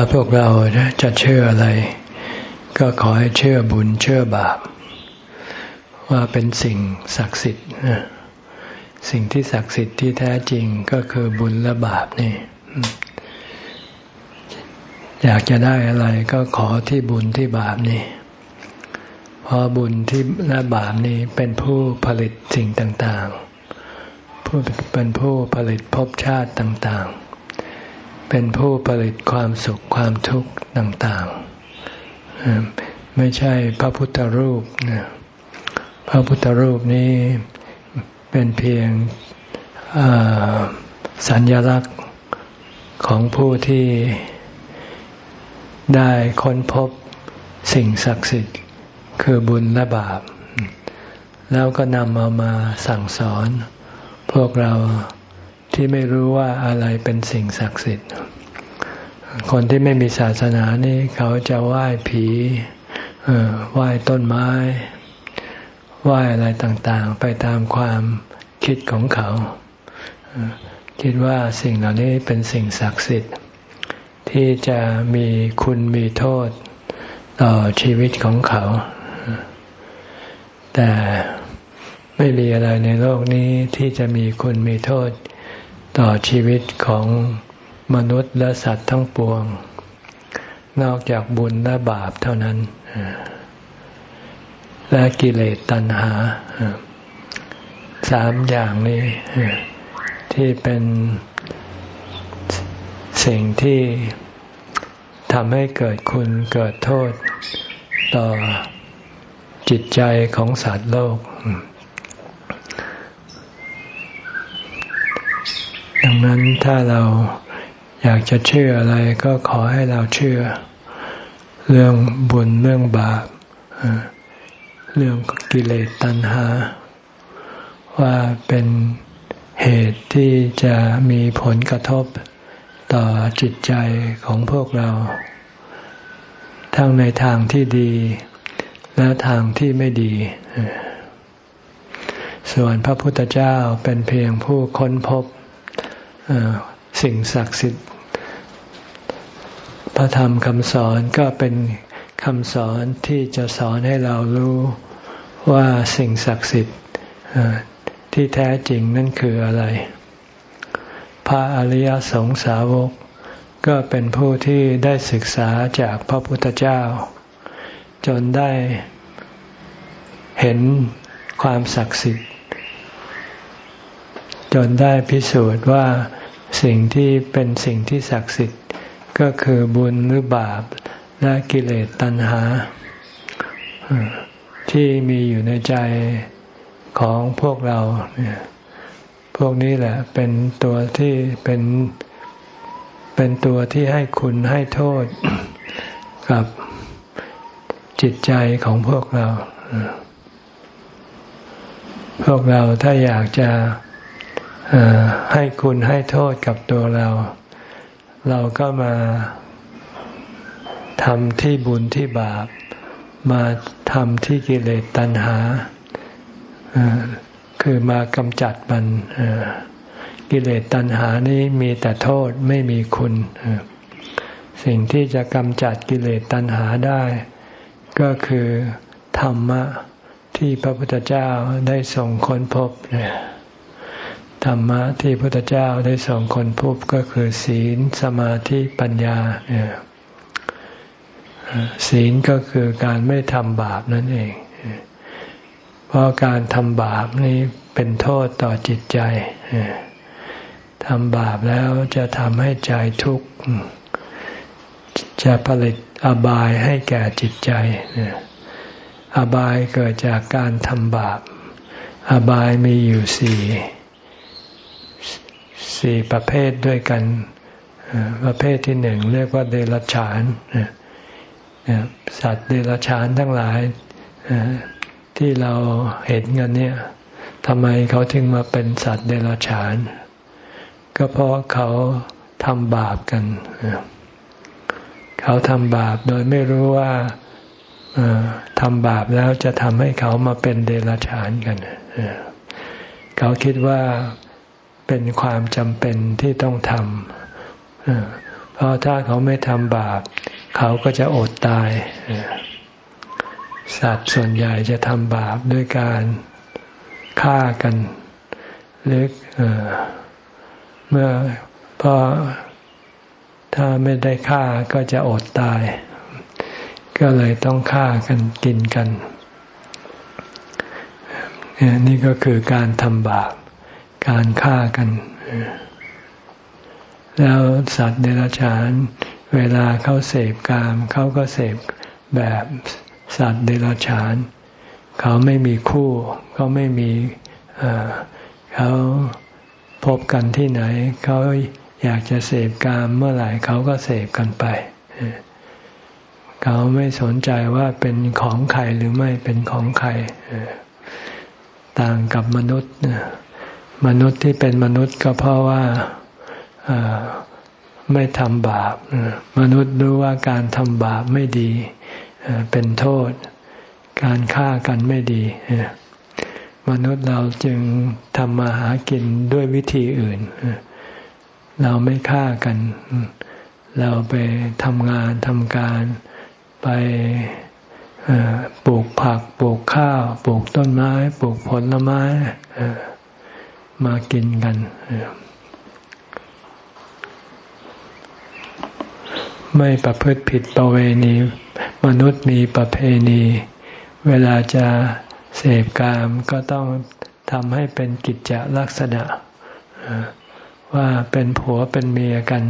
าพวกเราจะเชื่ออะไร ก็ขอให้เชื่อบุญเชื่อบาป ว่าเป็นสิ่งศักดิ์สิทธิ์สิ่งที่ศักดิ์สิทธิ์ที่แท้จริงก็คือบุญและบาปนี่ อยากจะได้อะไรก็ขอที่บุญที่บาปนี่เพราะบุญที่และบาปนี่เป็นผู้ผลิตสิ่งต่างๆผู้เป็นผู้ผลิตภพชาติต่างๆ เป็นผู้ผลิตความสุขความทุกข์ต่างๆ ไม่ใช่พระพุทธรูปพระพุทธรูปนี้เป็นเพียงสัญลักษณ์ของผู้ที่ได้ค้นพบสิ่งศักดิ์สิทธิ์คือบุญและบาป แล้วก็นำเอามาสั่งสอน พวกเรา ที่ไม่รู้ว่าอะไรเป็นสิ่งศักดิ์สิทธิ์ คนที่ไม่มีศาสนานี่เขาจะไหว้ผีไหว้ต้นไม้ไหว้อะไรต่างๆ ไปตามความคิดของเขา คิดว่าสิ่งเหล่านี้เป็นสิ่งศักดิ์สิทธิ์ ที่จะมีคุณมีโทษต่อชีวิตของเขา แต่ไม่มีอะไรในโลกนี้ที่จะมีคุณมีโทษ ต่อชีวิตของมนุษย์และสัตว์ทั้งปวง นอกจากบุญและบาปเท่านั้น และกิเลสตัณหา สามอย่างนี้ ที่เป็นสิ่งที่ทำให้เกิดคุณเกิดโทษต่อจิตใจของสัตว์โลก ดังนั้นถ้าเราอยากจะเชื่ออะไรก็ขอให้เราเชื่อ เรื่องบุญเรื่องบาปเรื่องกิเลสตัณหา ว่าเป็นเหตุที่จะมีผลกระทบต่อจิตใจของพวกเรา ทั้งในทางที่ดี และทางที่ไม่ดี ส่วนพระพุทธเจ้าเป็นเพียงผู้ค้นพบ สิ่งศักดิ์สิทธิ์ พระธรรมคำสอนก็เป็นคำสอนที่จะสอนให้เรารู้ว่าสิ่งศักดิ์สิทธิ์ที่แท้จริงนั่นคืออะไร พระอริยสงสาวก ก็เป็นผู้ที่ได้ศึกษาจากพระพุทธเจ้า จนได้เห็นความศักดิ์สิทธิ์ จนได้พิสูจน์ว่า สิ่งที่เป็นสิ่งที่ศักดิ์สิทธิ์ก็คือบุญหรือบาปและกิเลสตัณหา ที่มีอยู่ในใจของพวกเราเนี่ยพวกนี้แหละเป็นตัวที่เป็นเป็นตัวที่ให้คุณให้โทษกับจิตใจของพวกเรา พวกเราถ้าอยากจะ ให้คุณให้โทษกับตัวเรา เราก็มาทำที่บุญที่บาป มาทำที่กิเลสตัณหา คือมากำจัดมันกิเลสตัณหานี้มีแต่โทษไม่มีคุณ สิ่งที่จะกำจัดกิเลสตัณหาได้ ก็คือธรรมะที่พระพุทธเจ้าได้ส่งค้นพบเนี่ย ธรรมะที่พระพุทธเจ้าได้ส่งคนพบก็คือศีลสมาธิปัญญาเนี่ยศีลก็คือการไม่ทำบาปนั่นเอง เพราะการทำบาปนี้เป็นโทษต่อจิตใจทำบาปแล้วจะทำให้ใจทุกข์จะผลิตอบายให้แก่จิตใจอบายเกิดจากการทำบาป อบายมีอยู่สี่ สี่ประเภทด้วยกัน ประเภทที่หนึ่งเรียกว่าเดรัจฉาน สัตว์เดรัจฉานทั้งหลายที่เราเห็นกันเนี่ยทำไมเขาถึงมาเป็นสัตว์เดรัจฉาน ก็เพราะเขาทำบาปกัน เขาทำบาปโดยไม่รู้ว่าทำบาปแล้วจะทำให้เขามาเป็นเดรัจฉานกัน เขาคิดว่า เป็นความจำเป็นที่ต้องทำเพราะถ้าเขาไม่ทำบาป เขาก็จะอดตาย สัตว์ส่วนใหญ่จะทำบาปด้วยการฆ่ากันหรือเมื่อพอถ้าไม่ได้ฆ่าก็จะอดตาย ก็เลยต้องฆ่ากันกินกันนี่ก็คือการทำบาป การฆ่ากัน แล้วสัตว์เดรัจฉาน เวลาเขาเสพกามเขาก็เสพแบบสัตว์เดรัจฉาน เขาไม่มีคู่เขาไม่มีเขาพบกันที่ไหน เขาอยากจะเสพกามเมื่อไหร่เขาก็เสพกันไป เขาไม่สนใจว่าเป็นของใครหรือไม่เป็นของใครต่างกับมนุษย์ มนุษย์ที่เป็นมนุษย์ก็เพราะว่าไม่ทำบาป มนุษย์รู้ว่าการทำบาปไม่ดีเป็นโทษ การฆ่ากันไม่ดี มนุษย์เราจึงทำมาหากินด้วยวิธีอื่น เราไม่ฆ่ากัน เราไปทำงานทำการไปปลูกผักปลูกข้าว ปลูกต้นไม้ ปลูกผลไม้ มากินกัน ไม่ประพฤติผิดประเวณี มนุษย์มีประเพณี เวลาจะเสพกามก็ต้องทำให้เป็นกิจจลักษณะว่าเป็นผัวเป็นเมียกัน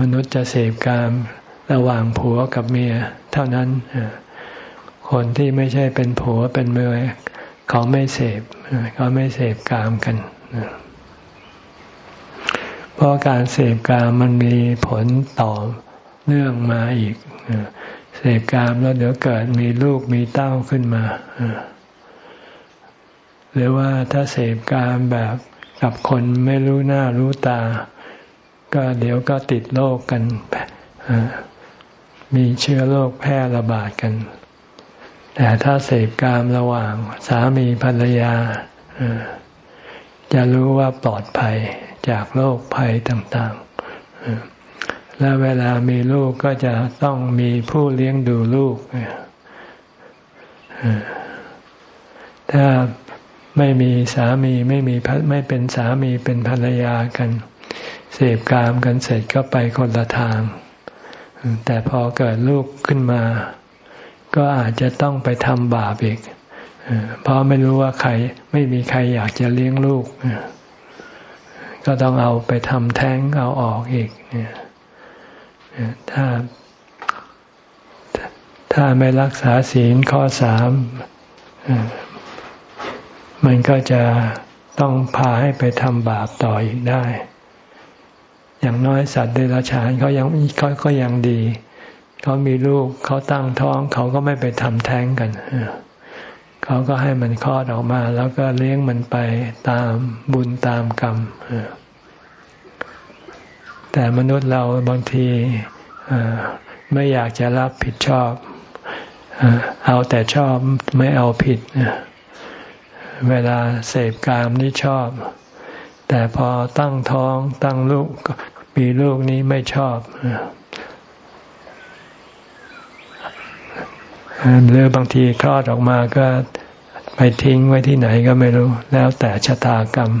มนุษย์จะเสพกามระหว่างผัวกับเมีย เท่านั้นคนที่ไม่ใช่เป็นผัวเป็นเมีย เขาไม่เสพเขาไม่เสพกามกันเพราะการเสพกามมันมีผลต่อเนื่องมาอีกเสพกามแล้วเดี๋ยวเกิดมีลูกมีเต้าขึ้นมาหรือว่าถ้าเสพกามแบบกับคนไม่รู้หน้ารู้ตา ก็เดี๋ยวก็ติดโรคกันมีเชื้อโรคแพร่ระบาดกัน แต่ถ้าเสพกามระหว่างสามีภรรยา จะรู้ว่าปลอดภัยจากโรคภัยต่างๆ และเวลามีลูกก็จะต้องมีผู้เลี้ยงดูลูก ถ้าไม่มีสามีไม่มีไม่เป็นสามีเป็นภรรยากัน เสพกามกันเสร็จก็ไปคนละทาง แต่พอเกิดลูกขึ้นมา ก็อาจจะต้องไปทำบาปอีกเพราะไม่รู้ว่าใครไม่มีใครอยากจะเลี้ยงลูก ก็ต้องเอาไปทำแท้งเอาออกอีกถ้า ถ้าไม่รักษาศีลข้อสามมันก็จะต้องพาให้ไปทำบาปต่ออีกได้ อย่างน้อยสัตว์เดรัจฉานเขายังเขาก็ยังดี เขามีลูกเขาตั้งท้อง เขาก็ไม่ไปทำแท้งกันเขาก็ให้มันคลอดออกมา แล้วก็เลี้ยงมันไปตามบุญตามกรรมแต่มนุษย์เราบางทีไม่อยากจะรับผิดชอบ เอาแต่ชอบไม่เอาผิด เวลาเสพกามนี่ชอบ แต่พอตั้งท้องตั้งลูกมีลูกนี้ไม่ชอบ หรือบางทีคลอดออกมาก็ไปทิ้งไว้ที่ไหนก็ไม่รู้ แล้วแต่ชะตากรรม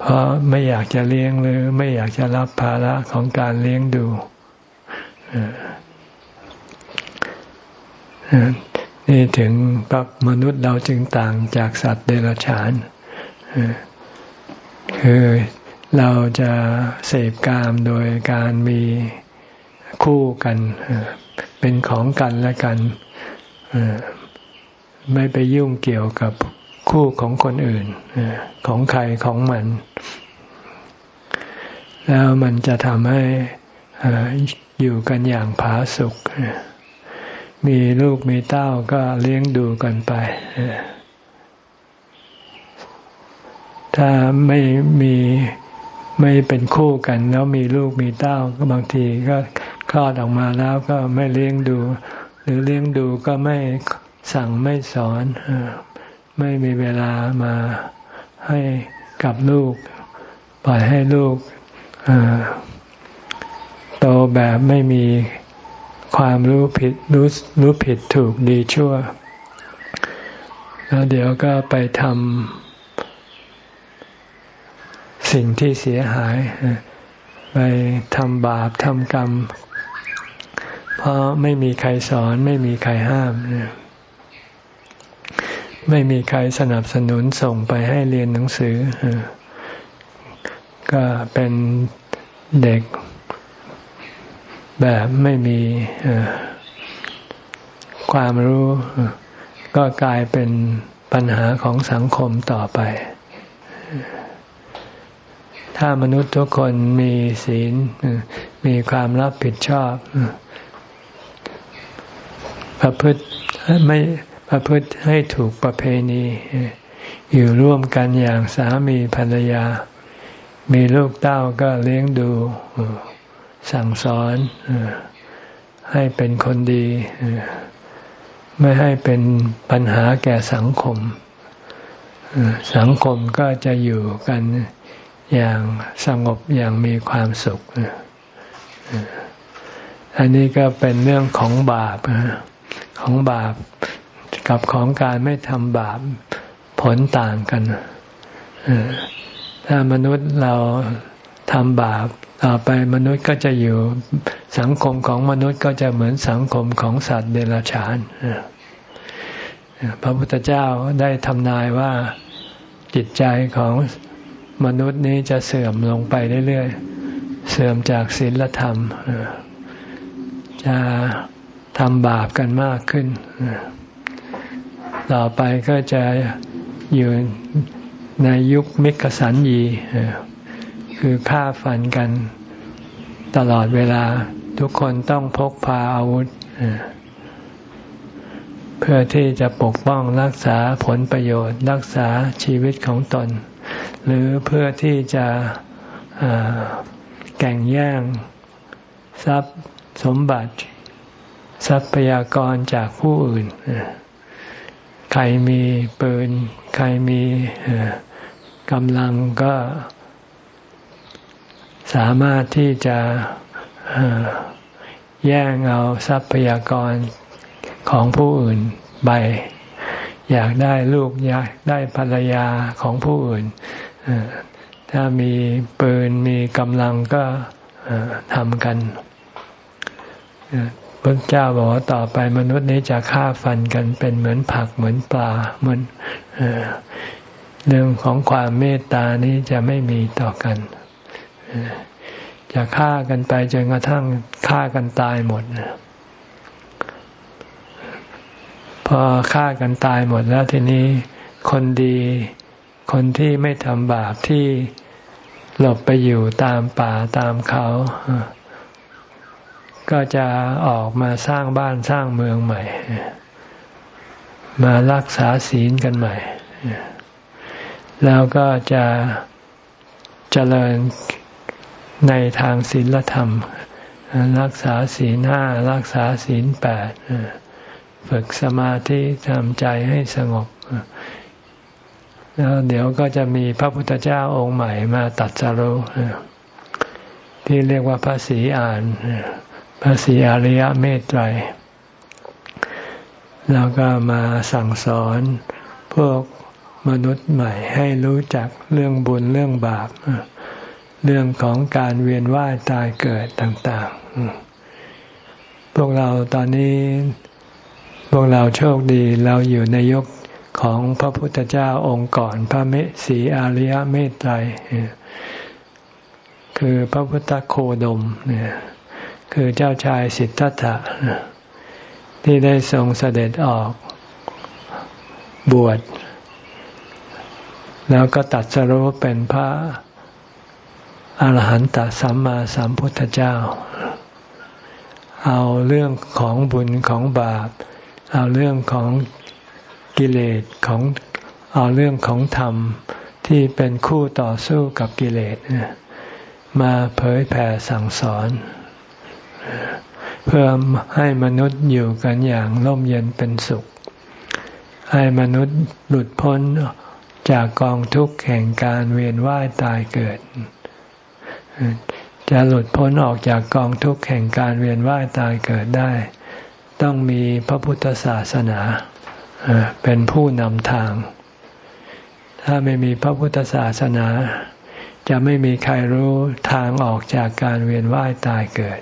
เพราะไม่อยากจะเลี้ยงหรือไม่อยากจะรับภาระของการเลี้ยงดูนี่ถึงปับมนุษย์เราจึงต่างจากสัตว์เดรัจฉานคือเราจะเสพกามโดยการมีคู่กันเป็นของกันและกันไม่ไปยุ่งเกี่ยวกับคู่ของคนอื่นของใครของมัน แล้วมันจะทำให้อยู่กันอย่างผาสุกมีลูกมีเต้าก็เลี้ยงดูกันไป ถ้าไม่มีไม่เป็นคู่กัน แล้วมีลูกมีเต้าก็บางทีก็ คลอดออกมาแล้วก็ไม่เลี้ยงดู หรือเลี้ยงดูก็ไม่สั่งไม่สอนไม่มีเวลามาให้กับลูก ปล่อยให้ลูกโตแบบไม่มีความรู้ผิดรู้รู้ผิดถูกดีชั่ว แล้วเดี๋ยวก็ไปทำสิ่งที่เสียหาย ไปทำบาปทำกรรม เพราะไม่มีใครสอน ไม่มีใครห้ามไม่มีใครสนับสนุนส่งไปให้เรียนหนังสือ ก็เป็นเด็กแบบไม่มีความรู้ ก็กลายเป็นปัญหาของสังคมต่อไป ถ้ามนุษย์ทุกคนมีศีล มีความรับผิดชอบ ประพฤติไม่ประพฤติให้ถูกประเพณี อยู่ร่วมกันอย่างสามีภรรยา มีลูกเต้าก็เลี้ยงดู สั่งสอนให้เป็นคนดี ไม่ให้เป็นปัญหาแก่สังคม สังคมก็จะอยู่กันอย่างสงบอย่างมีความสุข อันนี้ก็เป็นเรื่องของบาปนะ ของบาป กับของการไม่ทำบาปผลต่างกันถ้ามนุษย์เราทำบาปต่อไปมนุษย์ก็จะอยู่สังคมของมนุษย์ก็จะเหมือนสังคมของสัตว์เดรัจฉานพระพุทธเจ้าได้ทำนายว่าจิตใจของมนุษย์นี้จะเสื่อมลงไปเรื่อยๆ เสื่อมจากศีลธรรมจะ ทำบาปกันมากขึ้น ต่อไปก็จะอยู่ในยุคมิกสันยีคือฆ่าฟันกันตลอดเวลาทุกคนต้องพกพาอาวุธ เพื่อที่จะปกป้องรักษาผลประโยชน์ รักษาชีวิตของตน หรือเพื่อที่จะแก่งแย่งทรัพย์สมบัติ ทรัพยากรจากผู้อื่น ใครมีปืน ใครมีกำลังก็สามารถที่จะแย่งเอาทรัพยากรของผู้อื่นไป อยากได้ลูกอยากได้ภรรยาของผู้อื่น ถ้ามีปืนมีกำลังก็ทำกัน พระเจ้าบอกว่าต่อไปมนุษย์นี้จะฆ่าฟันกันเป็นเหมือนผักเหมือนปลาเหมือนเรื่องของความเมตตานี้จะไม่มีต่อกันจะฆ่ากันไปจนกระทั่งฆ่ากันตายหมดพอฆ่ากันตายหมดแล้วทีนี้คนดีคนที่ไม่ทำบาปที่หลบไปอยู่ตามป่าตามเขา ก็จะออกมาสร้างบ้านสร้างเมืองใหม่ มารักษาศีลกันใหม่ แล้วก็จะเจริญในทางศีลธรรม รักษาศีลห้ารักษาศีลแปดฝึกสมาธิทำใจให้สงบแล้วเดี๋ยวก็จะมีพระพุทธเจ้าองค์ใหม่มาตัดสรุที่เรียกว่าพระศรีอาน พระศรีอริยเมตไตรแล้วก็มาสั่งสอนพวกมนุษย์ใหม่ให้รู้จักเรื่องบุญเรื่องบาป เรื่องของการเวียนว่ายตายเกิดต่างๆ พวกเราตอนนี้ พวกเราโชคดีเราอยู่ในยุคของพระพุทธเจ้าองค์ก่อนพระเมสีอาริยเมตไตรคือพระพุทธโคดมเนี่ย คือเจ้าชายสิทธัตถะที่ได้ทรงเสด็จออกบวช แล้วก็ตัดสรุปเป็นพระอรหันตสัมมาสัมพุทธเจ้า เอาเรื่องของบุญของบาป เอาเรื่องของกิเลสของเอาเรื่องของธรรมที่เป็นคู่ต่อสู้กับกิเลสมาเผยแผ่สั่งสอน เพื่อให้มนุษย์อยู่กันอย่างร่มเย็นเป็นสุข ให้มนุษย์หลุดพ้นจากกองทุกข์แห่งการเวียนว่ายตายเกิด จะหลุดพ้นออกจากกองทุกข์แห่งการเวียนว่ายตายเกิดได้ ต้องมีพระพุทธศาสนาเป็นผู้นำทาง ถ้าไม่มีพระพุทธศาสนา จะไม่มีใครรู้ทางออกจากการเวียนว่ายตายเกิด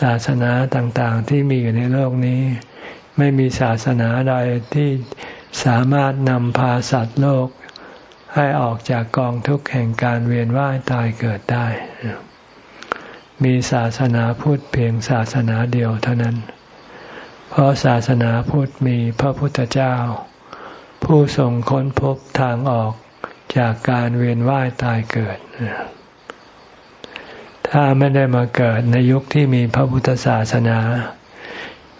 ศาสนาต่างๆที่มีอยู่ในโลกนี้ ไม่มีศาสนาใดที่สามารถนำพาสัตว์โลก ให้ออกจากกองทุกข์แห่งการเวียนว่ายตายเกิดได้ มีศาสนาพุทธเพียงศาสนาเดียวเท่านั้น เพราะศาสนาพุทธมีพระพุทธเจ้า ผู้ทรงค้นพบทางออกจากการเวียนว่ายตายเกิด ถ้าไม่ได้มาเกิดในยุคที่มีพระพุทธศาสนา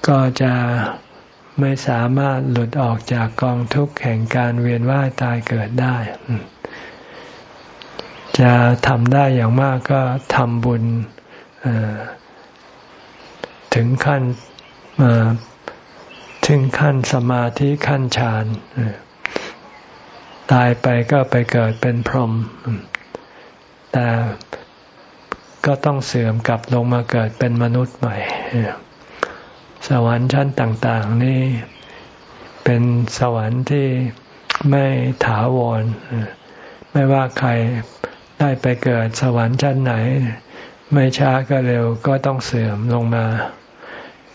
ก็จะไม่สามารถหลุดออกจากกองทุกข์แห่งการเวียนว่ายตายเกิดได้ จะทำได้อย่างมากก็ทำบุญถึงขั้นถึงขั้นสมาธิขั้นฌานตายไปก็ไปเกิดเป็นพรหมแต่ ก็ต้องเสื่อมกลับลงมาเกิดเป็นมนุษย์ใหม่ สวรรค์ชั้นต่าง ๆ นี่เป็นสวรรค์ที่ไม่ถาวร ไม่ว่าใครได้ไปเกิดสวรรค์ชั้นไหน ไม่ช้าก็เร็วก็ต้องเสื่อมลงมา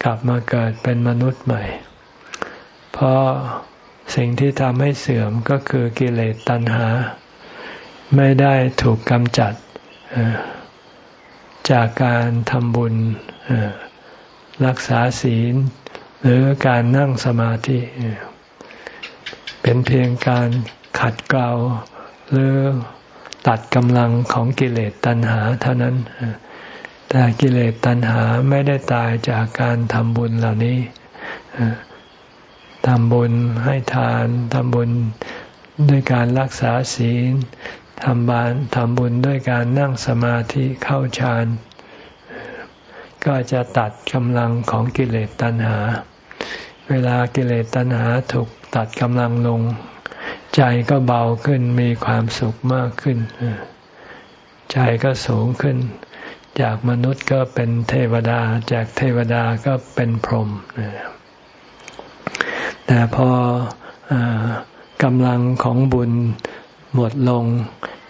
กลับมาเกิดเป็นมนุษย์ใหม่ เพราะสิ่งที่ทำให้เสื่อมก็คือกิเลสตัณหา ไม่ได้ถูกกำจัด จากการทำบุญรักษาศีล หรือการนั่งสมาธิ เป็นเพียงการขัดเกลาหรือตัดกำลังของกิเลสตัณหาเท่านั้น แต่กิเลสตัณหาไม่ได้ตายจากการทำบุญเหล่านี้ทำบุญให้ทานทำบุญด้วยการรักษาศีล ทำบานทำบุญด้วยการนั่งสมาธิเข้าฌานก็จะตัดกำลังของกิเลสตัณหา เวลากิเลสตัณหาถูกตัดกำลังลง ใจก็เบาขึ้นมีความสุขมากขึ้น ใจก็สูงขึ้น จากมนุษย์ก็เป็นเทวดา จากเทวดาก็เป็นพรหมแต่พอกำลังของบุญ หมดลง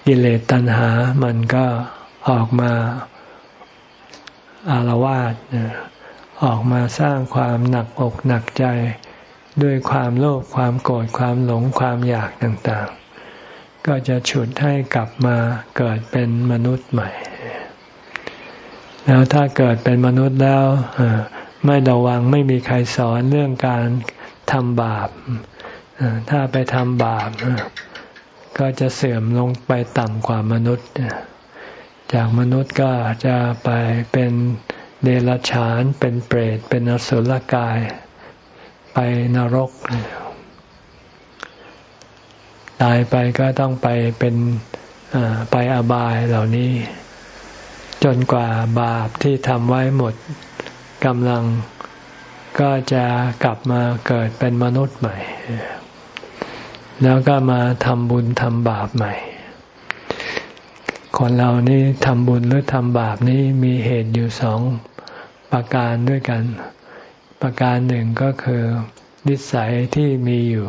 กิเลสตัณหา มันก็ออกมาอารวาสออกมาสร้างความหนักอกหนักใจ ด้วยความโลภความโกรธความหลงความอยากต่างๆ ก็จะฉุดให้กลับมาเกิดเป็นมนุษย์ใหม่ แล้วถ้าเกิดเป็นมนุษย์แล้วไม่ระวังไม่มีใครสอนเรื่องการทำบาปถ้าไปทำบาป ก็จะเสื่อมลงไปต่ำกว่ามนุษย์ จากมนุษย์ก็จะไปเป็นเดรัจฉาน เป็นเปรต เป็นอสุรกาย ไปนรก ตายไปก็ต้องไปเป็นไปอบายเหล่านี้ จนกว่าบาปที่ทำไว้หมดกำลังก็จะกลับมาเกิดเป็นมนุษย์ใหม่ แล้วก็มาทำบุญทำบาปใหม่ คนเรานี่ทำบุญหรือทำบาปนี่มีเหตุอยู่สองประการด้วยกัน ประการหนึ่งก็คือนิสัยที่มีอยู่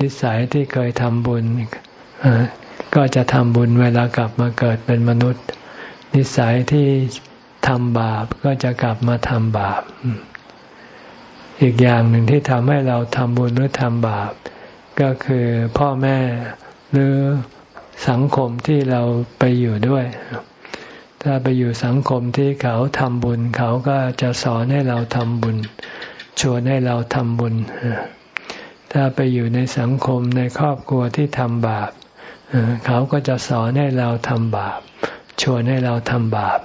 นิสัยที่เคยทำบุญก็จะทำบุญเวลากลับมาเกิดเป็นมนุษย์ นิสัยที่ทำบาปก็จะกลับมาทำบาป อีกอย่างหนึ่งที่ทำให้เราทำบุญหรือทำบาป ก็คือพ่อแม่หรือสังคมที่เราไปอยู่ด้วย ถ้าไปอยู่สังคมที่เขาทำบุญ เขาก็จะสอนให้เราทำบุญ ชวนให้เราทำบุญ ถ้าไปอยู่ในสังคมในครอบครัวที่ทำบาป เขาก็จะสอนให้เราทำบาป ชวนให้เราทำบาป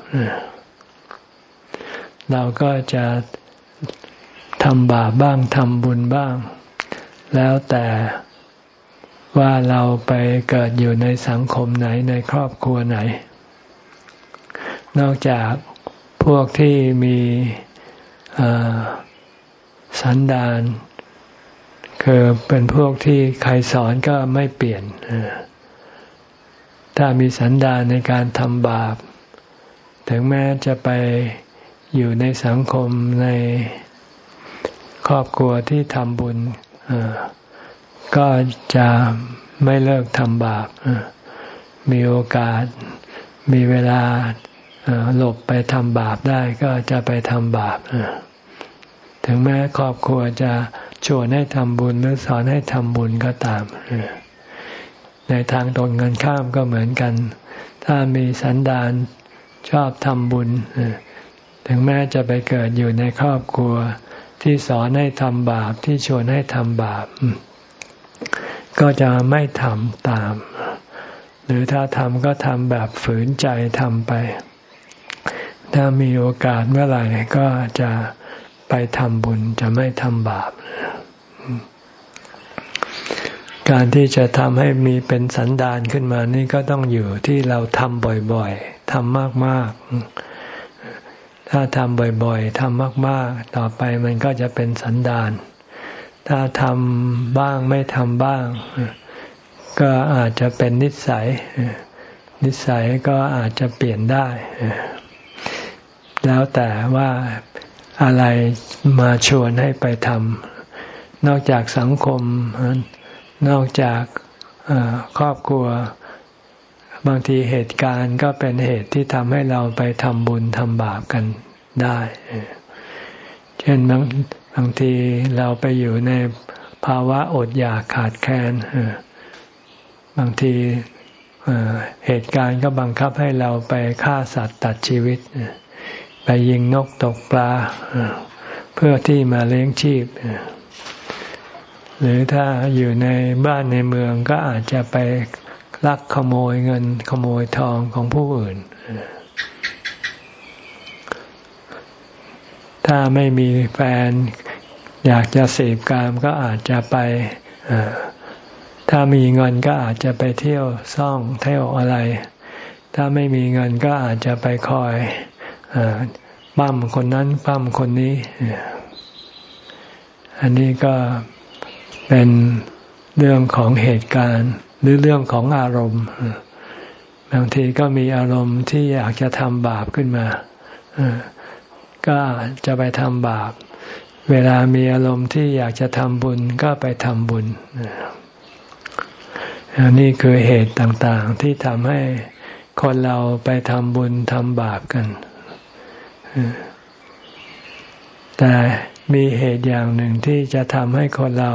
เราก็จะทำบาปบ้างทำบุญบ้าง แล้วแต่ว่าเราไปเกิดอยู่ในสังคมไหนในครอบครัวไหน นอกจากพวกที่มีสันดานคือเป็นพวกที่ใครสอนก็ไม่เปลี่ยน ถ้ามีสันดานในการทำบาป ถึงแม้จะไปอยู่ในสังคมในครอบครัวที่ทำบุญ ก็จะไม่เลิกทำบาปมีโอกาสมีเวลาหลบไปทำบาปได้ก็จะไปทำบาปถึงแม้ครอบครัวจะชวนให้ทำบุญหรือสอนให้ทำบุญก็ตาม ในทางตรงเงินข้ามก็เหมือนกัน ถ้ามีสันดานชอบทำบุญ ถึงแม้จะไปเกิดอยู่ในครอบครัว ที่สอนให้ทำบาปที่ชวนให้ทำบาป ก็จะไม่ทำตาม หรือถ้าทำก็ทำแบบฝืนใจทำไป ถ้ามีโอกาสเมื่อไหร่ก็จะไปทำบุญจะไม่ทำบาป การที่จะทำให้มีเป็นสันดานขึ้นมานี่ก็ต้องอยู่ที่เราทำบ่อยๆทำมากๆ ถ้าทำบ่อยๆทำมากๆ ต่อไปมันก็จะเป็นสันดาน ถ้าทำบ้างไม่ทำบ้าง ก็อาจจะเป็นนิสัย นิสัยก็อาจจะเปลี่ยนได้ แล้วแต่ว่าอะไรมาชวนให้ไปทำนอกจากสังคม นอกจากครอบครัว บางทีเหตุการณ์ก็เป็นเหตุที่ทำให้เราไปทำบุญทำบาปกันได้ เช่นบางบางทีเราไปอยู่ในภาวะอดอยากขาดแคลนบางทีเหตุการณ์ก็บังคับให้เราไปฆ่าสัตว์ตัดชีวิต ไปยิงนกตกปลาเพื่อที่มาเลี้ยงชีพ หรือถ้าอยู่ในบ้านในเมืองก็อาจจะไป ลักขโมยเงินขโมยทองของผู้อื่น ถ้าไม่มีแฟนอยากจะเสพกามก็อาจจะไป ถ้ามีเงินก็อาจจะไปเที่ยวซ่องเที่ยวอะไร ถ้าไม่มีเงินก็อาจจะไปคอยปั้มคนนั้นปั้มคนนี้ อันนี้ก็เป็นเรื่องของเหตุการณ์ หรือเรื่องของอารมณ์ บางทีก็มีอารมณ์ที่อยากจะทำบาปขึ้นมาก็จะไปทำบาป เวลามีอารมณ์ที่อยากจะทำบุญก็ไปทำบุญอันนี้คือเหตุต่างๆที่ทำให้คนเราไปทำบุญทำบาปกัน แต่มีเหตุอย่างหนึ่งที่จะทำให้คนเรา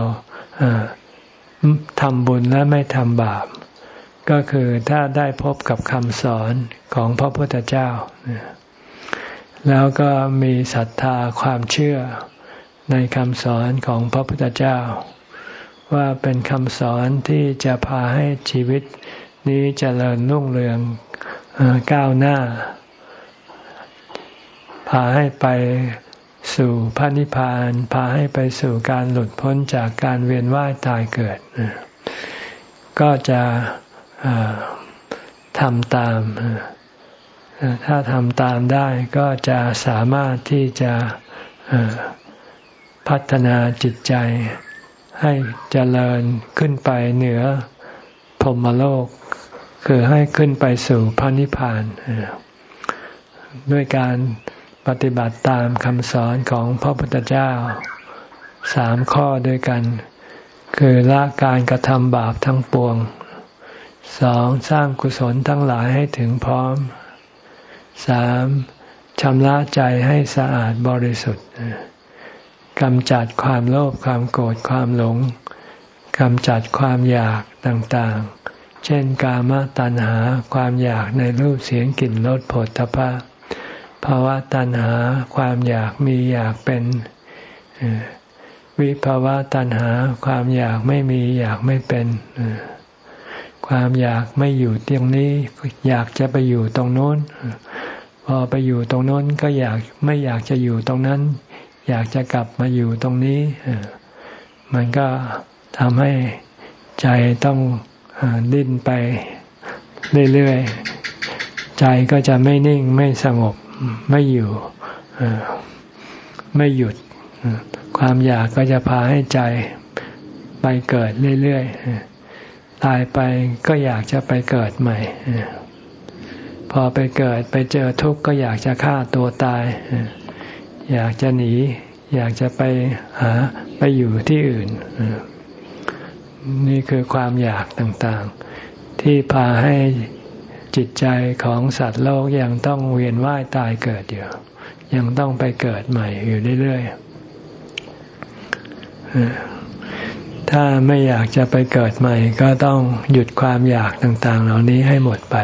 ทำบุญและไม่ทำบาป ก็คือถ้าได้พบกับคำสอนของพระพุทธเจ้า แล้วก็มีศรัทธาความเชื่อในคำสอนของพระพุทธเจ้า ว่าเป็นคำสอนที่จะพาให้ชีวิตนี้เจริญรุ่งเรืองก้าวหน้า พาให้ไป สู่พระนิพพานพาให้ไปสู่การหลุดพ้นจากการเวียนว่ายตายเกิด ก็จะทำตาม ถ้าทำตามได้ก็จะสามารถที่จะพัฒนาจิตใจ ให้เจริญขึ้นไปเหนือพรมโลก คือให้ขึ้นไปสู่พระนิพพานด้วยการ ปฏิบัติตามคำสอนของพระพุทธเจ้าสามข้อด้วยกัน คือละการกระทำบาปทั้งปวงสองสร้างกุศลทั้งหลายให้ถึงพร้อมสามชำระใจให้สะอาดบริสุทธิ์กำจัดความโลภความโกรธความหลงกำจัดความอยากต่างๆ เช่นกามตัณหาความอยากในรูปเสียงกลิ่นรสผลตภะ ภาวะตัณหาความอยากมีอยากเป็น วิภาวะตัณหาความอยากไม่มีอยากไม่เป็น ความอยากไม่อยู่ตรงนี้ อยากจะไปอยู่ตรงโน้น พอไปอยู่ตรงโน้นก็อยากไม่อยากจะอยู่ตรงนั้น อยากจะกลับมาอยู่ตรงนี้ มันก็ทำให้ใจต้องดิ้นไปเรื่อยๆ ใจก็จะไม่นิ่งไม่สงบ ไม่อยู่ไม่หยุด ความอยากก็จะพาให้ใจไปเกิดเรื่อยๆตายไปก็อยากจะไปเกิดใหม่พอไปเกิดไปเจอทุกข์ก็อยากจะฆ่าตัวตาย อยากจะหนี อยากจะไปหาไปอยู่ที่อื่น นี่คือความอยากต่างๆ ที่พาให้ จิตใจของสัตว์โลกยังต้องเวียนว่ายตายเกิดอยู่ ยังต้องไปเกิดใหม่อยู่เรื่อยๆ ถ้าไม่อยากจะไปเกิดใหม่ ก็ต้องหยุดความอยากต่าง ๆ เหล่านี้ให้หมดไป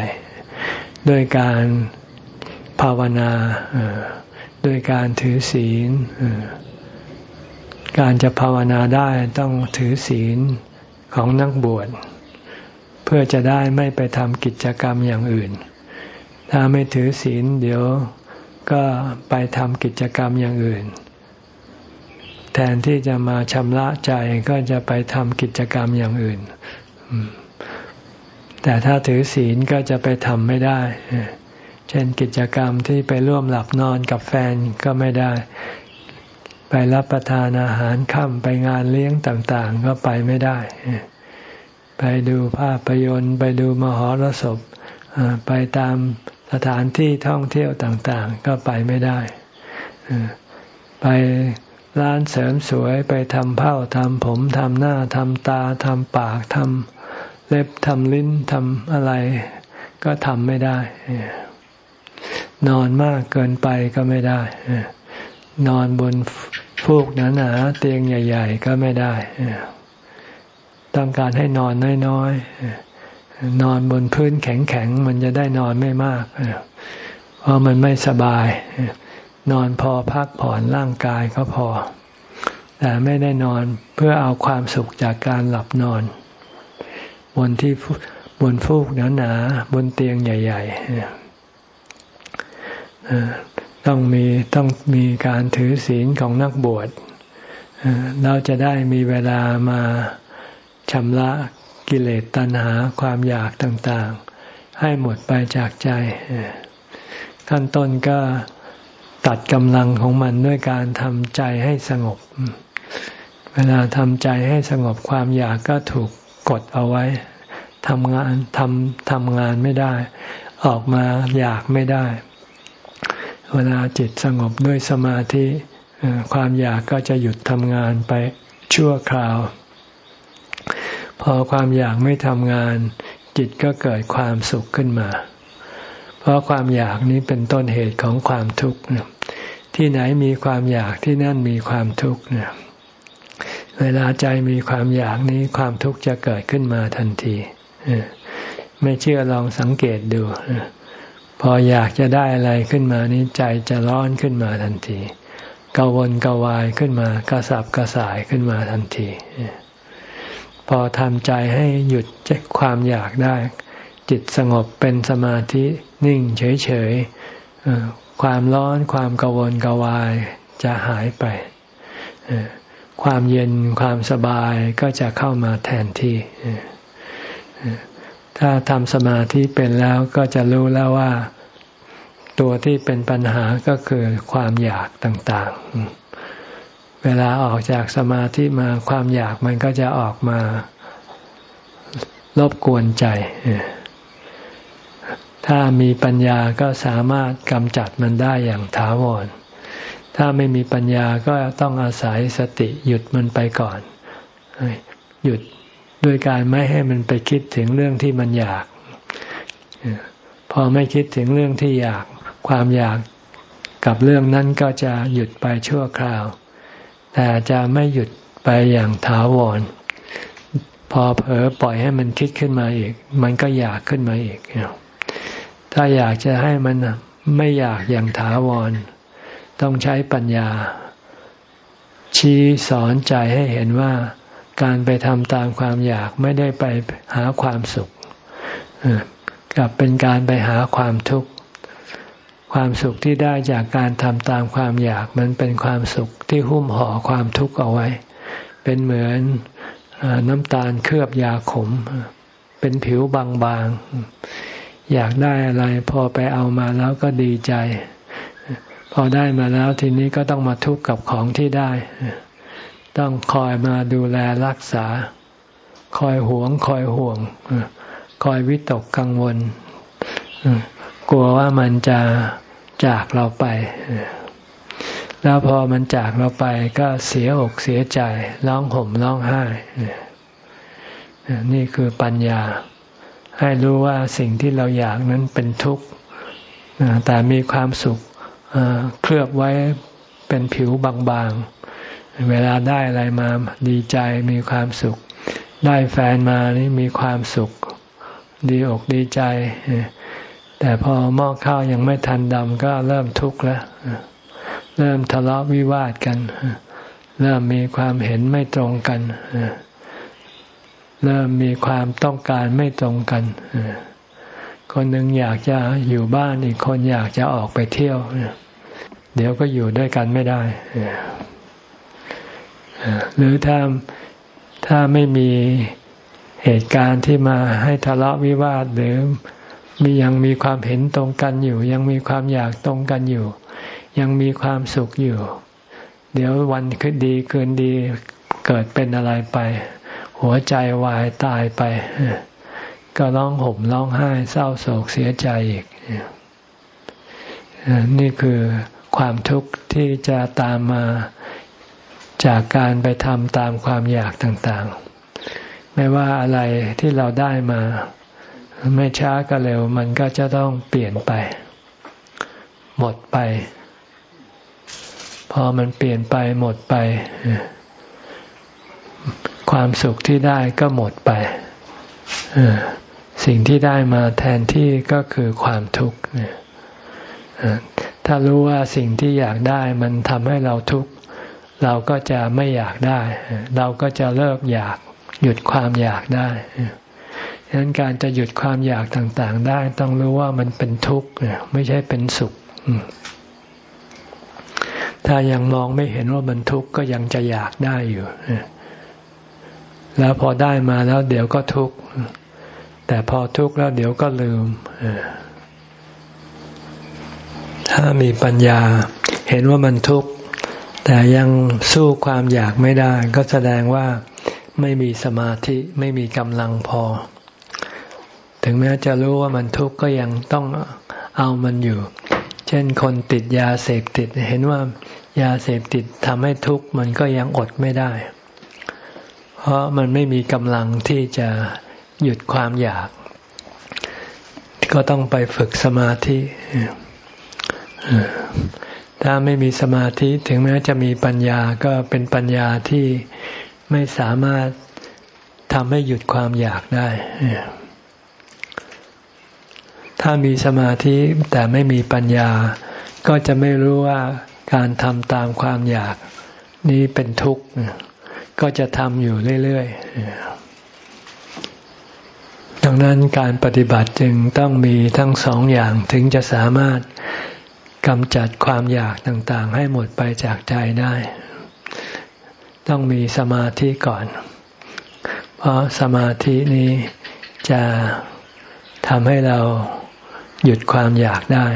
ด้วยการภาวนาด้วยการถือศีลการจะภาวนาได้ต้องถือศีลของนักบวช พื่อจะได้ไม่ไปทำกิจกรรมอย่างอื่น ถ้าไม่ถือศีลเดี๋ยวก็ไปทำกิจกรรมอย่างอื่น แทนที่จะมาชำระใจก็จะไปทำกิจกรรมอย่างอื่น แต่ถ้าถือศีลก็จะไปทำไม่ได้ เช่นกิจกรรมที่ไปร่วมหลับนอนกับแฟนก็ไม่ได้ ไปรับประทานอาหารค่ำไปงานเลี้ยงต่าง ๆ ก็ไปไม่ได้ ไปดูภาพยนตร์ ไปดูมหรสพไปตามสถานที่ท่องเที่ยวต่างๆ ก็ไปไม่ได้ ไปร้านเสริมสวยไปทำเผ้าทำผมทำหน้าทำตาทำปากทำเล็บทำลิ้นทำอะไร ก็ทำไม่ได้ นอนมากเกินไปก็ไม่ได้ นอนบนฟูกหนาๆเตียงใหญ่ ๆ ก็ไม่ได้ ต้องการให้นอนน้อยๆ นอนบนพื้นแข็งๆ มันจะได้นอนไม่มาก เพราะมันไม่สบาย นอนพอพักผ่อนร่างกายก็พอ แต่ไม่ได้นอนเพื่อเอาความสุขจากการหลับนอน บนที่บนฟูกหนาๆ บนเตียงใหญ่ๆ ต้องมีต้องมีการถือศีลของนักบวชเราจะได้มีเวลามา ชำระกิเลสตัณหาความอยากต่างๆ ให้หมดไปจากใจ ขั้นต้นก็ตัดกำลังของมันด้วยการทำใจให้สงบ เวลาทำใจให้สงบความอยากก็ถูกกดเอาไว้ทำงานทำทำงานไม่ได้ ออกมาอยากไม่ได้ เวลาจิตสงบด้วยสมาธิความอยากก็จะหยุดทำงานไปชั่วคราว พอความอยากไม่ทำงาน จิตก็เกิดความสุขขึ้นมา เพราะความอยากนี้เป็นต้นเหตุของความทุกข์ที่ไหนมีความอยากที่นั่นมีความทุกข์เนี่ยเวลาใจมีความอยากนี้ความทุกข์จะเกิดขึ้นมาทันทีไม่เชื่อลองสังเกตดูพออยากจะได้อะไรขึ้นมานี้ใจจะร้อนขึ้นมาทันทีกังวลกวายขึ้นมากระสับกระส่ายขึ้นมาทันที อทำใจให้หยุดความอยากได้ จิตสงบเป็นสมาธินิ่งเฉยๆความร้อนความกังวลกวายจะหายไป ความเย็นความสบายก็จะเข้ามาแทนที่ ถ้าทำสมาธิเป็นแล้วก็จะรู้แล้วว่า ตัวที่เป็นปัญหาก็คือความอยากต่าง ๆ เวลาออกจากสมาธิมาความอยากมันก็จะออกมารบกวนใจ ถ้ามีปัญญาก็สามารถกำจัดมันได้อย่างถาวร ถ้าไม่มีปัญญาก็ต้องอาศัยสติหยุดมันไปก่อน หยุดด้วยการไม่ให้มันไปคิดถึงเรื่องที่มันอยาก พอไม่คิดถึงเรื่องที่อยาก ความอยากกับเรื่องนั้นก็จะหยุดไปชั่วคราว แต่จะไม่หยุดไปอย่างถาวร พอเผลอปล่อยให้มันคิดขึ้นมาอีก มันก็อยากขึ้นมาอีก ถ้าอยากจะให้มันไม่อยากอย่างถาวร ต้องใช้ปัญญา ชี้สอนใจให้เห็นว่าการไปทำตามความอยากไม่ได้ไปหาความสุขกลับเป็นการไปหาความทุกข์ ความสุขที่ได้จากการทำตามความอยากมันเป็นความสุขที่หุ้มห่อความทุกข์เอาไว้ เป็นเหมือนน้ำตาลเคลือบยาขม เป็นผิวบางๆ อยากได้อะไรพอไปเอามาแล้วก็ดีใจ พอได้มาแล้วทีนี้ก็ต้องมาทุกข์กับของที่ได้ ต้องคอยมาดูแลรักษา คอยหวง คอยห่วง คอยวิตกกังวลกลัวว่ามันจะ จากเราไป แล้วพอมันจากเราไปก็เสียอกเสียใจร้องห่มร้องไห้ นี่คือปัญญา ให้รู้ว่าสิ่งที่เราอยากนั้นเป็นทุกข์แต่มีความสุขเคลือบไว้เป็นผิวบางๆ เวลาได้อะไรมาดีใจมีความสุข ได้แฟนมานี่มีความสุข ดีอกดีใจ แต่พอหม้อข้าวยังไม่ทันดำก็เริ่มทุกข์แล้ว เริ่มทะเลาะวิวาทกัน เริ่มมีความเห็นไม่ตรงกัน เริ่มมีความต้องการไม่ตรงกัน คนหนึ่งอยากจะอยู่บ้านอีกคนอยากจะออกไปเที่ยว เดี๋ยวก็อยู่ด้วยกันไม่ได้หรือถ้าถ้าไม่มีเหตุการณ์ที่มาให้ทะเลาะวิวาทหรือ มียังมีความเห็นตรงกันอยู่ ยังมีความอยากตรงกันอยู่ ยังมีความสุขอยู่ เดี๋ยววันคืนดีเกินดีเกิดเป็นอะไรไป หัวใจวายตายไป ก็ร้องห่มร้องไห้เศร้าโศกเสียใจอีกนี่คือความทุกข์ที่จะตามมาจากการไปทำตามความอยากต่างๆ ไม่ว่าอะไรที่เราได้มา ไม่ช้าก็เร็ว มันก็จะต้องเปลี่ยนไป หมดไป พอมันเปลี่ยนไปหมดไป ความสุขที่ได้ก็หมดไปสิ่งที่ได้มาแทนที่ก็คือความทุกข์ถ้ารู้ว่าสิ่งที่อยากได้มันทำให้เราทุกข์เราก็จะไม่อยากได้ เราก็จะเลิกอยากหยุดความอยากได้ ดังนั้นการจะหยุดความอยากต่างๆ ได้ต้องรู้ว่ามันเป็นทุกข์ไม่ใช่เป็นสุข ถ้ายังมองไม่เห็นว่ามันทุกข์ก็ยังจะอยากได้อยู่ แล้วพอได้มาแล้วเดี๋ยวก็ทุกข์ แต่พอทุกข์แล้วเดี๋ยวก็ลืม ถ้ามีปัญญาเห็นว่ามันทุกข์ แต่ยังสู้ความอยากไม่ได้ ก็แสดงว่าไม่มีสมาธิไม่มีกำลังพอ ถึงแม้จะรู้ว่ามันทุกข์ก็ยังต้องเอามันอยู่ เช่นคนติดยาเสพติดเห็นว่ายาเสพติดทำให้ทุกข์มันก็ยังอดไม่ได้ เพราะมันไม่มีกำลังที่จะหยุดความอยาก ก็ต้องไปฝึกสมาธิถ้าไม่มีสมาธิถึงแม้จะมีปัญญาก็เป็นปัญญาที่ไม่สามารถทำให้หยุดความอยากได้ ถ้ามีสมาธิแต่ไม่มีปัญญา ก็จะไม่รู้ว่าการทำตามความอยากนี้เป็นทุกข์ ก็จะทำอยู่เรื่อยๆ ดังนั้นการปฏิบัติจึงต้องมีทั้งสองอย่างถึงจะสามารถกำจัดความอยากต่างๆ ให้หมดไปจากใจได้ ต้องมีสมาธิก่อน เพราะสมาธินี้จะทำให้เรา หยุดความอยากได้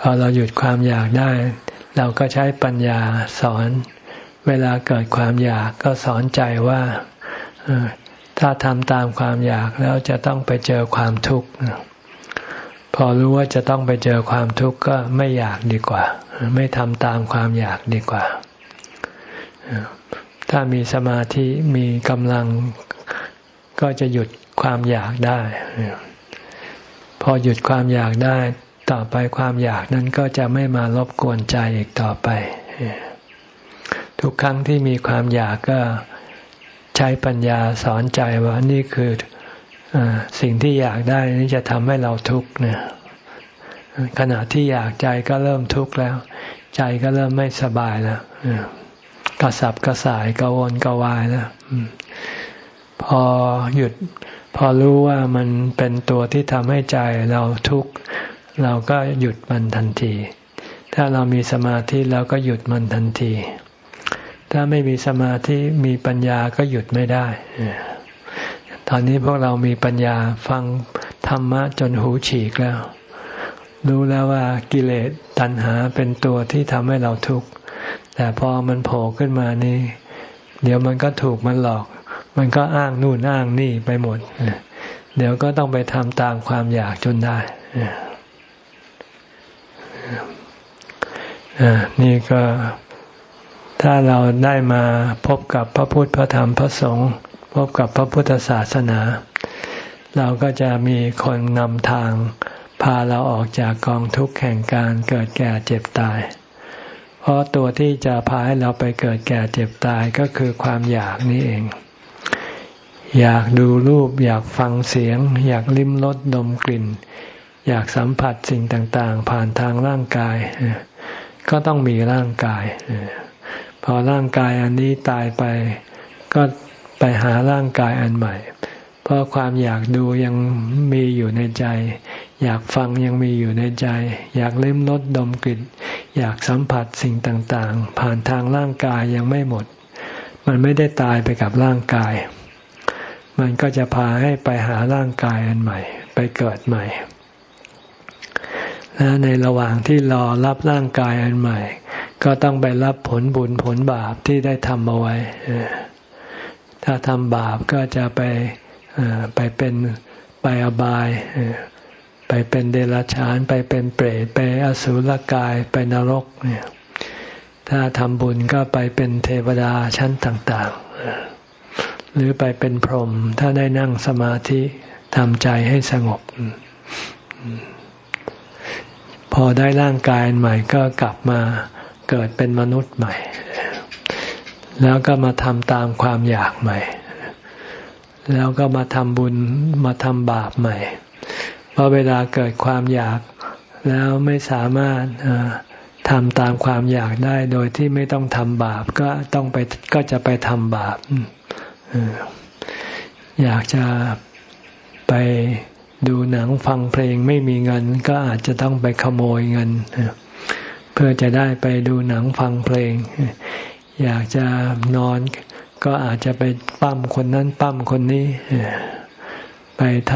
พอเราหยุดความอยากได้ เราก็ใช้ปัญญาสอน เวลาเกิดความอยากก็สอนใจว่าถ้าทำตามความอยากแล้วจะต้องไปเจอความทุกข์พอรู้ว่าจะต้องไปเจอความทุกข์ก็ไม่อยากดีกว่า ไม่ทำตามความอยากดีกว่า ถ้ามีสมาธิมีกำลังก็จะหยุดความอยากได้ อหยุดความอยากได้ ต่อไปความอยากนั้นก็จะไม่มารบกวนใจอีกต่อไป ทุกครั้งที่มีความอยากก็ใช้ปัญญาสอนใจว่านี่คืออสิ่งที่อยากได้นี่จะทำให้เราทุกข์เนี่ยขณะที่อยากใจก็เริ่มทุกข์แล้ว ใจก็เริ่มไม่สบายแล้วกระสับกระส่ายกระวนกระวายแล้วพอหยุด พอรู้ว่ามันเป็นตัวที่ทำให้ใจเราทุกข์เราก็หยุดมันทันที ถ้าเรามีสมาธิเราก็หยุดมันทันที ถ้าไม่มีสมาธิมีปัญญาก็หยุดไม่ได้ ตอนนี้พวกเรามีปัญญาฟังธรรมะจนหูฉีกแล้ว รู้แล้วว่ากิเลสตัณหาเป็นตัวที่ทำให้เราทุกข์ แต่พอมันโผล่ขึ้นมานี่ เดี๋ยวมันก็ถูกมันหลอก มันก็อ้างนู่นอ้างนี่ไปหมด เดี๋ยวก็ต้องไปทำตามความอยากจนได้นี่ก็ถ้าเราได้มาพบกับพระพุทธพระธรรมพระสงฆ์พบกับพระพุทธศาสนา เราก็จะมีคนนำทาง พาเราออกจากกองทุกข์แห่งการเกิดแก่เจ็บตาย เพราะตัวที่จะพาให้เราไปเกิดแก่เจ็บตายก็คือความอยากนี่เอง อยากดูรูป อยากฟังเสียง อยากลิ้มรสดมกลิ่น อยากสัมผัสสิ่งต่างๆ ผ่านทางร่างกาย ก็ต้องมีร่างกาย พอร่างกายอันนี้ตายไป ก็ไปหาร่างกายอันใหม่ เพราะความอยากดูยังมีอยู่ในใจ อยากฟังยังมีอยู่ในใจ อยากลิ้มรสดมกลิ่น อยากสัมผัสสิ่งต่างๆ ผ่านทางร่างกายยังไม่หมด มันไม่ได้ตายไปกับร่างกาย มันก็จะพาให้ไปหาร่างกายอันใหม่ ไปเกิดใหม่ และในระหว่างที่รอรับร่างกายอันใหม่ ก็ต้องไปรับผลบุญผลบาปที่ได้ทำเอาไว้ ถ้าทำบาปก็จะไปไปเป็นไปอบายไปเป็นเดรัจฉาน ไปเป็นเปรตไปอสุรกายไปนรกเนี่ยถ้าทำบุญก็ไปเป็นเทวดาชั้นต่าง ๆ หรือไปเป็นพรหมถ้าได้นั่งสมาธิทำใจให้สงบ พอได้ร่างกายใหม่ก็กลับมาเกิดเป็นมนุษย์ใหม่ แล้วก็มาทำตามความอยากใหม่ แล้วก็มาทำบุญมาทำบาปใหม่เพราะเวลาเกิดความอยากแล้วไม่สามารถทำตามความอยากได้โดยที่ไม่ต้องทำบาปก็ต้องไปก็จะไปทำบาป อยากจะไปดูหนังฟังเพลงไม่มีเงิน ก็อาจจะต้องไปขโมยเงิน เพื่อจะได้ไปดูหนังฟังเพลง อยากจะนอนก็อาจจะไปปั้มคนนั้นปั้มคนนี้ ไปท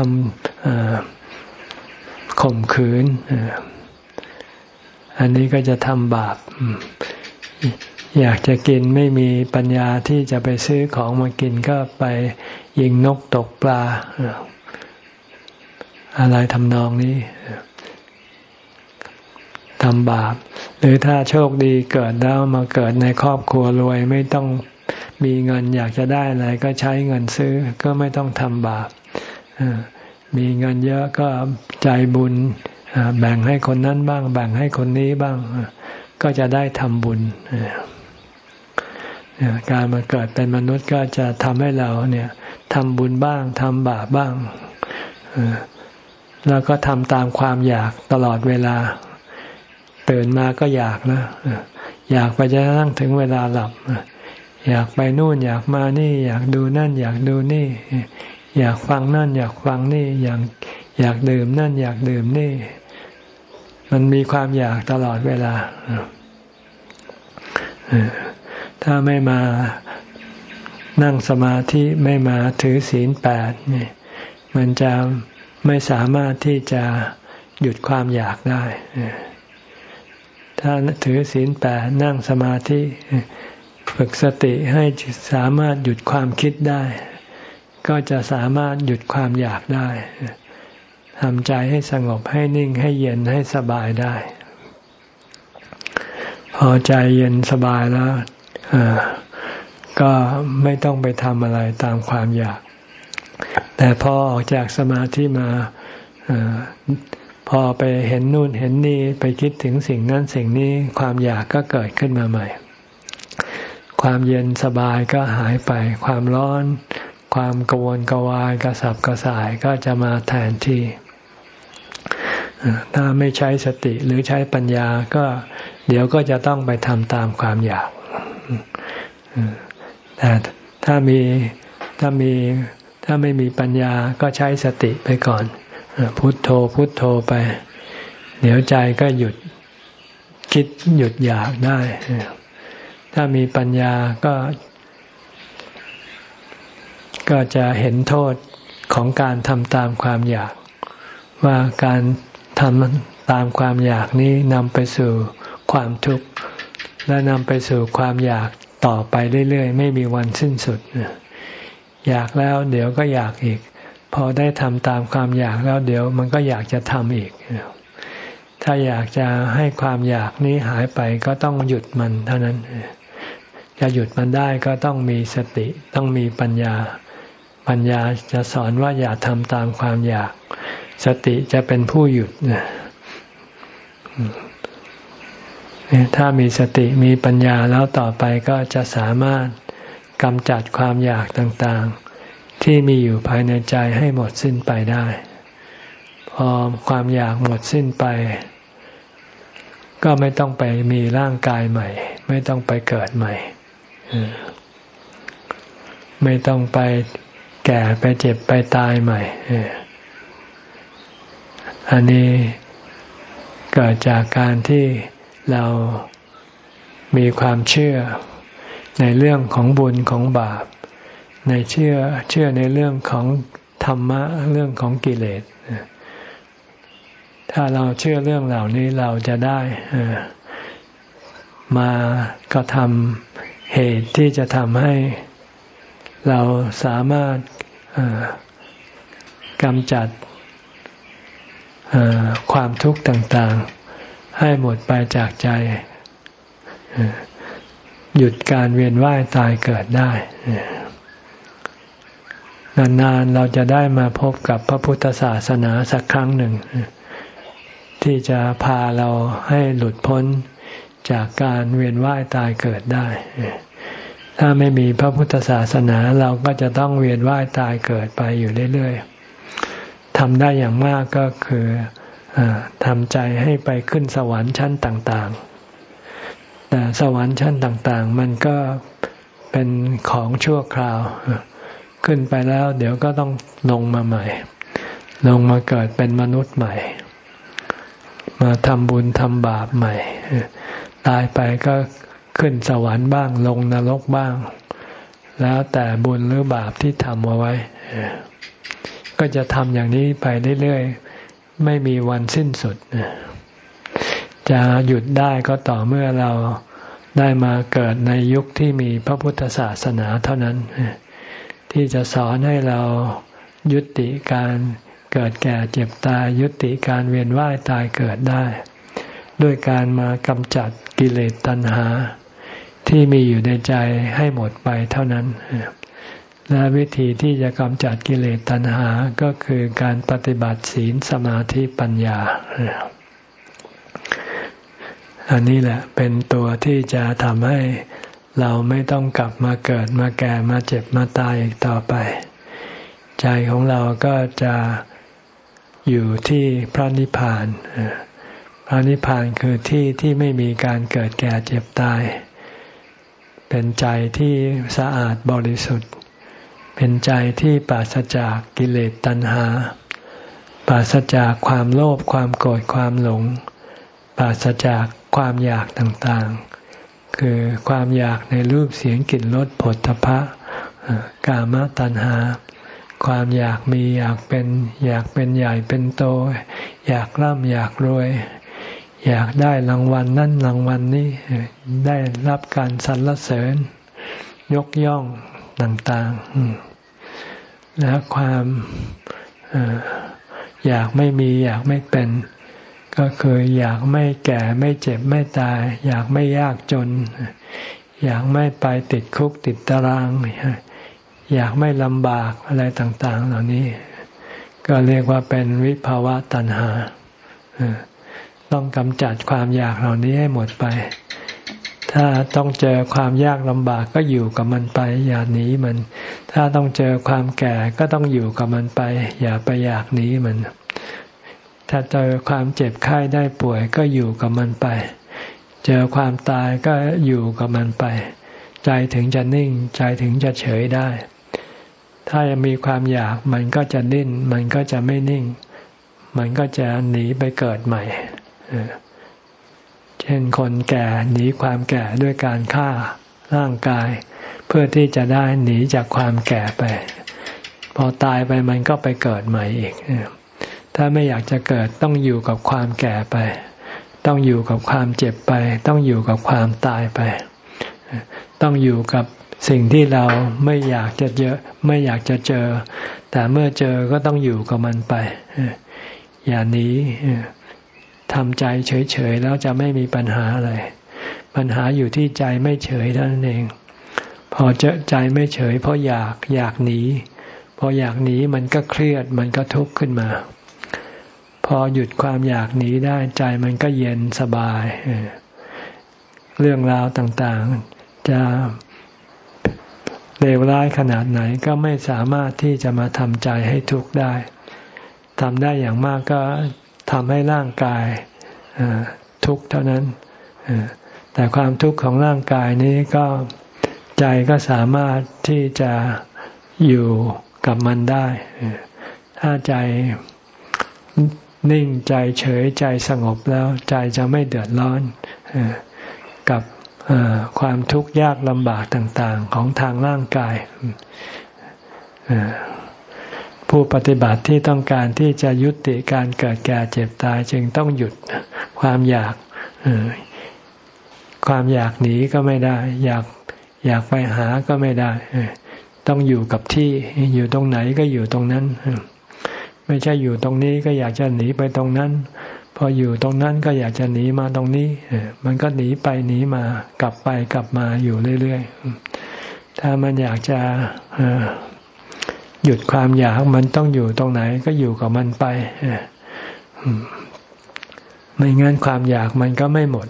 ำข่มขืน อันนี้ก็จะทำบาป อยากจะกินไม่มีปัญญาที่จะไปซื้อของมากินก็ไปยิงนกตกปลา อะไรทำนองนี้ทำบาป หรือถ้าโชคดีเกิดแล้วมาเกิดในครอบครัวรวยไม่ต้องมีเงินอยากจะได้อะไรก็ใช้เงินซื้อก็ไม่ต้องทำบาปมีเงินเยอะก็ใจบุญแบ่งให้คนนั้นบ้าง แบ่งให้คนนี้บ้าง ก็จะได้ทำบุญ การมาเกิดเป็นมนุษย์ก็จะทำให้เราเนี่ยทำบุญบ้างทำบาปบ้างแล้วก็ทำตามความอยากตลอดเวลา ตื่นมาก็อยากนะอยากไปจะนั่งถึงเวลาหลับอยากไปนู่นอยากมานี่ อยากดูนั่น อยากดูนี่ อยากฟังนั่น อยากฟังนี่ อยากอยากดื่มนั่น อยากดื่มนี่ มันมีความอยากตลอดเวลา ถ้าไม่มานั่งสมาธิไม่มาถือศีลแปดนี่มันจะไม่สามารถที่จะหยุดความอยากได้ ถ้าถือศีลแปดนั่งสมาธิฝึกสติให้สามารถหยุดความคิดได้ ก็จะสามารถหยุดความอยากได้ทำใจให้สงบให้นิ่งให้เย็นให้สบายได้ พอใจเย็นสบายแล้ว ก็ไม่ต้องไปทำอะไรตามความอยาก แต่พอออกจากสมาธิมาพอไปเห็นนู่นเห็นนี่ไปคิดถึงสิ่งนั้นสิ่งนี้ความอยากก็เกิดขึ้นมาใหม่ ความเย็นสบายก็หายไป ความร้อน ความกวนกวายกระสับกระส่ายก็จะมาแทนที่ถ้าไม่ใช้สติหรือใช้ปัญญาก็ เดี๋ยวก็จะต้องไปทำตามความอยาก แต่ถ้ามีถ้ามีถ้าไม่มีปัญญาก็ใช้สติไปก่อนพุทโธพุทโธไป เดี๋ยวใจก็หยุดคิดหยุดอยากได้ ถ้ามีปัญญาก็ ก็จะเห็นโทษของการทำตามความอยาก ว่าการทำตามความอยากนี้นำไปสู่ความทุกข์ และนำไปสู่ความอยากต่อไปเรื่อยๆ ไม่มีวันสิ้นสุด อยากแล้วเดี๋ยวก็อยากอีก พอได้ทำตามความอยากแล้วเดี๋ยวมันก็อยากจะทำอีก ถ้าอยากจะให้ความอยากนี้หายไปก็ต้องหยุดมันเท่านั้น จะหยุดมันได้ก็ต้องมีสติต้องมีปัญญา ปัญญาจะสอนว่าอย่าทำตามความอยาก สติจะเป็นผู้หยุด ถ้ามีสติมีปัญญาแล้วต่อไปก็จะสามารถกำจัดความอยากต่างๆ ที่มีอยู่ภายในใจให้หมดสิ้นไปได้ พอความอยากหมดสิ้นไป ก็ไม่ต้องไปมีร่างกายใหม่ ไม่ต้องไปเกิดใหม่ ไม่ต้องไปแก่ไปเจ็บไปตายใหม่ อันนี้เกิดจากการที่ เรามีความเชื่อในเรื่องของบุญของบาป ในเชื่อเชื่อในเรื่องของธรรมะเรื่องของกิเลส ถ้าเราเชื่อเรื่องเหล่านี้เราจะได้มากระทำเหตุที่จะทำให้เราสามารถกำจัดความทุกข์ต่างๆ ให้หมดไปจากใจ หยุดการเวียนว่ายตายเกิดได้นานๆเราจะได้มาพบกับพระพุทธศาสนาสักครั้งหนึ่ง ที่จะพาเราให้หลุดพ้นจากการเวียนว่ายตายเกิดได้ ถ้าไม่มีพระพุทธศาสนาเราก็จะต้องเวียนว่ายตายเกิดไปอยู่เรื่อยๆทำได้อย่างมากก็คือ ทำใจให้ไปขึ้นสวรรค์ชั้นต่างๆ แต่สวรรค์ชั้นต่างๆ มันก็เป็นของชั่วคราว ขึ้นไปแล้ว เดี๋ยวก็ต้องลงมาใหม่ ลงมาเกิดเป็นมนุษย์ใหม่ มาทำบุญทำบาปใหม่ ตายไปก็ขึ้นสวรรค์บ้าง ลงนรกบ้าง แล้วแต่บุญหรือบาปที่ทำเอาไว้ ก็จะทำอย่างนี้ไปเรื่อยๆ ไม่มีวันสิ้นสุด จะหยุดได้ก็ต่อเมื่อเราได้มาเกิดในยุคที่มีพระพุทธศาสนาเท่านั้น ที่จะสอนให้เรายุติการเกิดแก่เจ็บตายยุติการเวียนว่ายตายเกิดได้ ด้วยการมากำจัดกิเลสตัณหา ที่มีอยู่ในใจให้หมดไปเท่านั้น และวิธีที่จะกำจัดกิเลสตัณหาก็คือการปฏิบัติศีลสมาธิปัญญา อันนี้แหละเป็นตัวที่จะทำให้เราไม่ต้องกลับมาเกิดมาแก่มาเจ็บมาตายอีกต่อไป ใจของเราก็จะอยู่ที่พระนิพพานพระนิพพานคือที่ที่ไม่มีการเกิดแก่เจ็บตาย เป็นใจที่สะอาดบริสุทธิ์ เป็นใจที่ปราศจากกิเลสตัณหา ปราศจากความโลภความโกรธความหลง ปราศจากความอยากต่างๆ คือความอยากในรูปเสียงกลิ่นรสผลทพะกามตัณหา ความอยากมีอยากเป็น อยากเป็นใหญ่เป็นโต อยากร่ำอยากรวย อยากได้รางวัลนั่นรางวัลนี้ได้รับการสรรเสริญ ยกย่องต่างๆ และความอยากไม่มีอยากไม่เป็น ก็คืออยากไม่แก่ไม่เจ็บไม่ตาย อยากไม่ยากจน อยากไม่ไปติดคุกติดตาราง อยากไม่ลำบากอะไรต่าง ๆ เหล่านี้ ก็เรียกว่าเป็นวิภาวะตัณหาต้องกำจัดความอยากเหล่านี้ให้หมดไป ถ้าต้องเจอความยากลำบากก็อยู่กับมันไป อย่าหนีมัน ถ้าต้องเจอความแก่ก็ต้องอยู่กับมันไป อย่าไปอยากหนีมัน ถ้าเจอความเจ็บไข้ได้ป่วยก็อยู่กับมันไป เจอความตายก็อยู่กับมันไป ใจถึงจะนิ่ง ใจถึงจะเฉยได้ ถ้ายังมีความอยากมันก็จะดิ้น มันก็จะไม่นิ่ง มันก็จะหนีไปเกิดใหม่ เช่นคนแก่หนีความแก่ด้วยการฆ่าร่างกาย เพื่อที่จะได้หนีจากความแก่ไป พอตายไปมันก็ไปเกิดใหม่อีก ถ้าไม่อยากจะเกิดต้องอยู่กับความแก่ไป ต้องอยู่กับความเจ็บไป ต้องอยู่กับความตายไป ต้องอยู่กับสิ่งที่เราไม่อยากจะเจอไม่อยากจะเจอ แต่เมื่อเจอก็ต้องอยู่กับมันไป อย่าหนี ทำใจเฉยๆแล้วจะไม่มีปัญหาอะไร ปัญหาอยู่ที่ใจไม่เฉยเท่านั้นเอง พอเจอใจไม่เฉย เพราะอยากอยากหนี พออยากหนีมันก็เครียดมันก็ทุกข์ขึ้นมา พอหยุดความอยากหนีได้ใจมันก็เย็นสบาย เรื่องราวต่างๆ จะเลวร้ายขนาดไหนก็ไม่สามารถที่จะมาทำใจให้ทุกข์ได้ทำได้อย่างมากก็ ทำให้ร่างกายทุกข์เท่านั้น แต่ความทุกข์ของร่างกายนี้ก็ใจก็สามารถที่จะอยู่กับมันได้ ถ้าใจนิ่งใจเฉยใจสงบแล้วใจจะไม่เดือดร้อนกับความทุกข์ยากลำบากต่าง ๆ ของทางร่างกาย ผู้ปฏิบัติที่ต้องการที่จะยุติการเกิดแก่เจ็บตายจึงต้องหยุดความอยากความอยากหนีก็ไม่ได้ อยากอยากไปหาก็ไม่ได้ต้องอยู่กับที่อยู่ตรงไหนก็อยู่ตรงนั้นไม่ใช่อยู่ตรงนี้ก็อยากจะหนีไปตรงนั้น พออยู่ตรงนั้นก็อยากจะหนีมาตรงนี้มันก็หนีไปหนีมากลับไปกลับมาอยู่เรื่อยๆถ้ามันอยากจะ หยุดความอยากมันต้องอยู่ตรงไหนก็อยู่กับมันไปไม่งั้นความอยากมันก็ไม่หมด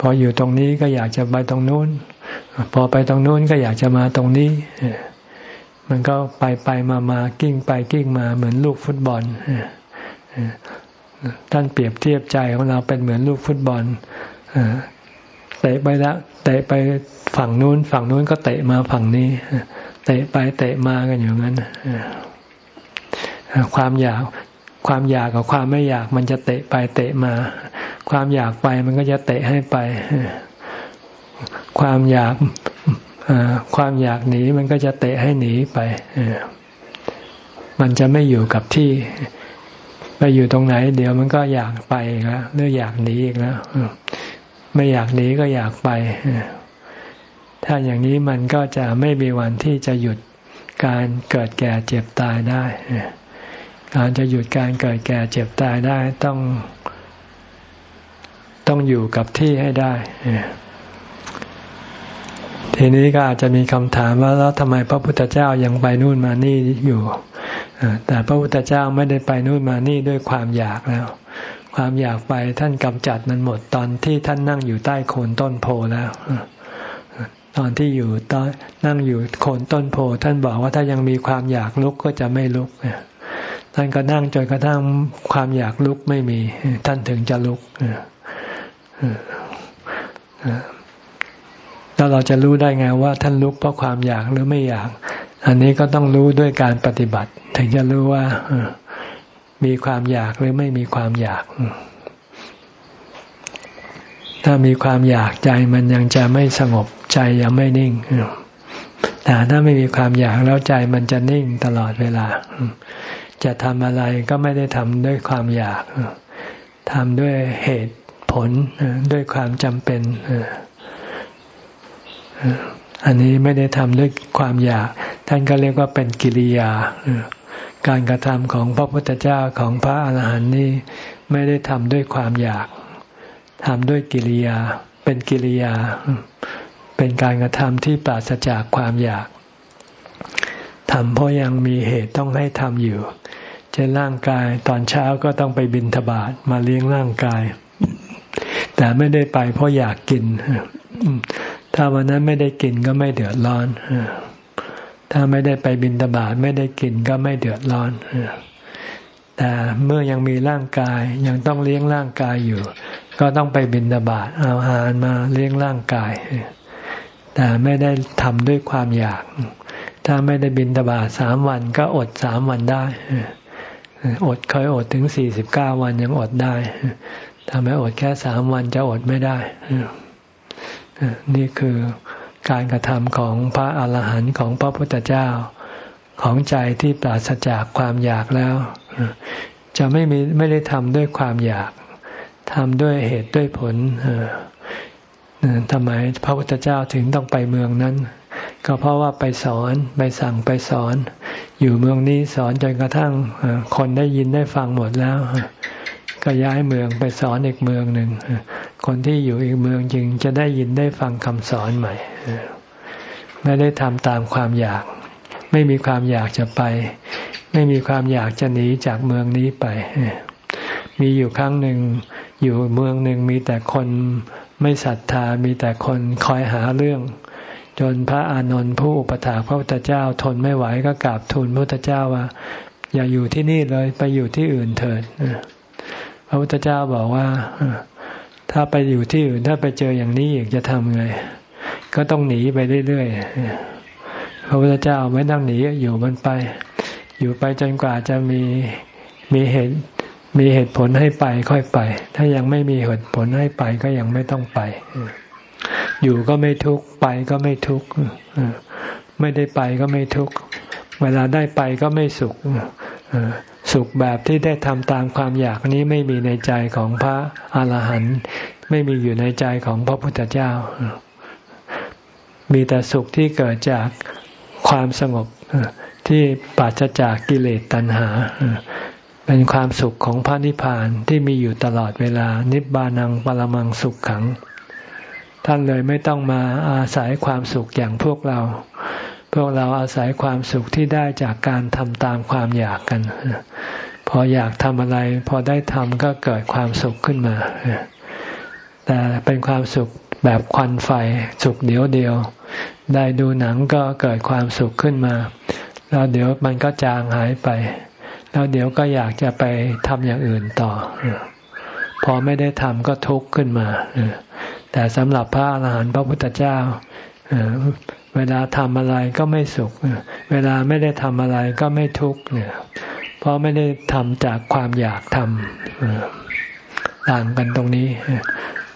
พออยู่ตรงนี้ก็อยากจะไปตรงนู้น พอไปตรงนู้นก็อยากจะมาตรงนี้มันก็ไปไปมามากิ้งไปกิ้งมาเหมือนลูกฟุตบอลท่านเปรียบเทียบใจของเราเป็นเหมือนลูกฟุตบอลเตะไปแล้วเตะไปฝั่งนู้น ฝั่งนู้นก็เตะมาฝั่งนี้ เตะไปเตะมากันอย่างนั้นความอยากความอยากกับความไม่อยากมันจะเตะไปเตะมา ความอยากไปมันก็จะเตะให้ไป ความอยากความอยากหนีมันก็จะเตะให้หนีไปมันจะไม่อยู่กับที่ ไปอยู่ตรงไหน เดี๋ยวมันก็อยากไปแล้วหรืออยากหนีอีกแล้วไม่อยากหนีก็อยากไป ถ้าอย่างนี้มันก็จะไม่มีวันที่จะหยุดการเกิดแก่เจ็บตายได้การจะหยุดการเกิดแก่เจ็บตายได้ต้องต้องอยู่กับที่ให้ได้ ทีนี้ก็อาจจะมีคำถามว่าแล้วทำไมพระพุทธเจ้ายังไปนู่นมานี่อยู่แต่พระพุทธเจ้าไม่ได้ไปนู่นมานี่ด้วยความอยากแล้ว ความอยากไปท่านกำจัดมันหมดตอนที่ท่านนั่งอยู่ใต้โคนต้นโพแล้ว ตอนที่อยู่ตอนนั่งอยู่โคนต้นโพท่านบอกว่าถ้ายังมีความอยากลุกก็จะไม่ลุกท่านก็นั่งจนกระทั่งความอยากลุกไม่มี ท่านถึงจะลุกแล้วเราจะรู้ได้ไงว่าท่านลุกเพราะความอยากหรือไม่อยาก อันนี้ก็ต้องรู้ด้วยการปฏิบัติ ถึงจะรู้ว่ามีความอยากหรือไม่มีความอยาก ถ้ามีความอยากใจมันยังจะไม่สงบ ใจยังไม่นิ่งแต่ถ้าไม่มีความอยากแล้วใจมันจะนิ่งตลอดเวลา จะทำอะไรก็ไม่ได้ทำด้วยความอยากทำด้วยเหตุผลด้วยความจำเป็นอันนี้ไม่ได้ทำด้วยความอยาก ท่านก็เรียกว่าเป็นกิริยาการกระทำของพระพุทธเจ้าของพระอาหารหันต์นี้ไม่ได้ทำด้วยความอยากทำด้วยกิริยา เป็นกิริยา เป็นการกระทำที่ปราศจากความอยากทำเพราะยังมีเหตุต้องให้ทำอยู่ เช่นร่างกายตอนเช้าก็ต้องไปบินทบาทมาเลี้ยงร่างกาย แต่ไม่ได้ไปเพราะอยากกิน ถ้าวันนั้นไม่ได้กินก็ไม่เดือดร้อน ถ้าไม่ได้ไปบินทบาทไม่ได้กินก็ไม่เดือดร้อน แต่เมื่อยังมีร่างกายยังต้องเลี้ยงร่างกายอยู่ ก็ต้องไปบินดาบาตเอาอาหารมาเลี้ยงร่างกาย แต่ไม่ได้ทำด้วยความอยาก ถ้าไม่ได้บินดาบาสามวันก็อดสามวันได้ อดเคยอดถึงสี่สิบเก้าวันยังอดได้ถ้าไม่อดแค่สามวันจะอดไม่ได้ นี่คือการกระทำของพระอาหารหันต์ของพระพุทธเจ้าของใจที่ปราศจากความอยากแล้ว จะไม่มีไม่ได้ทำด้วยความอยากทำด้วยเหตุด้วยผล ทำไมพระพุทธเจ้าถึงต้องไปเมืองนั้น ก็เพราะว่าไปสอนไปสั่งไปสอน อยู่เมืองนี้สอนจนกระทั่งคนได้ยินได้ฟังหมดแล้ว ก็ย้ายเมืองไปสอนอีกเมืองหนึ่งคนที่อยู่อีกเมืองจริงจะได้ยินได้ฟังคำสอนใหม่ไม่ได้ทำตามความอยาก ไม่มีความอยากจะไป ไม่มีความอยากจะหนีจากเมืองนี้ไปมีอยู่ครั้งหนึ่งอยู่เมืองหนึ่งมีแต่คน ไม่ศรัทธามีแต่คนคอยหาเรื่อง จนพระอานนท์ผู้อุปถาพระพุทธเจ้าทนไม่ไหวก็กราบทูลพระพุทธเจ้าว่า อย่าอยู่ที่นี่เลยไปอยู่ที่อื่นเถิดพระพุทธเจ้าบอกว่าถ้าไปอยู่ที่อื่นถ้าไปเจออย่างนี้อีกจะทำไงก็ต้องหนีไปเรื่อยๆพระพุทธเจ้าไม่ต้องหนีอยู่มันไป อยู่ไปจนกว่าจะมีมีเหตุ มีเหตุผลให้ไปค่อยไป ถ้ายังไม่มีเหตุผลให้ไปก็ยังไม่ต้องไป อยู่ก็ไม่ทุกข์ไปก็ไม่ทุกข์ไม่ได้ไปก็ไม่ทุกข์เวลาได้ไปก็ไม่สุขสุขแบบที่ได้ทำตามความอยากนี้ไม่มีในใจของพระอรหันต์ไม่มีอยู่ในใจของพระพุทธเจ้า มีแต่สุขที่เกิดจากความสงบที่ปราศจากกิเลสตัณหา เป็นความสุขของพระนิพพานที่มีอยู่ตลอดเวลา นิบานังปรมังสุขขัง ท่านเลยไม่ต้องมาอาศัยความสุขอย่างพวกเรา พวกเราอาศัยความสุขที่ได้จากการทำตามความอยากกัน พออยากทำอะไร พอได้ทำก็เกิดความสุขขึ้นมา แต่เป็นความสุขแบบควันไฟสุขเดียวเดียว ได้ดูหนังก็เกิดความสุขขึ้นมา แล้วเดี๋ยวมันก็จางหายไป แล้วเดี๋ยวก็อยากจะไปทำอย่างอื่นต่อ พอไม่ได้ทำก็ทุกข์ขึ้นมา แต่สำหรับพระอรหันต์พระพุทธเจ้า เวลาทำอะไรก็ไม่สุข เวลาไม่ได้ทำอะไรก็ไม่ทุกข์เพราะไม่ได้ทำจากความอยากทำต่างกันตรงนี้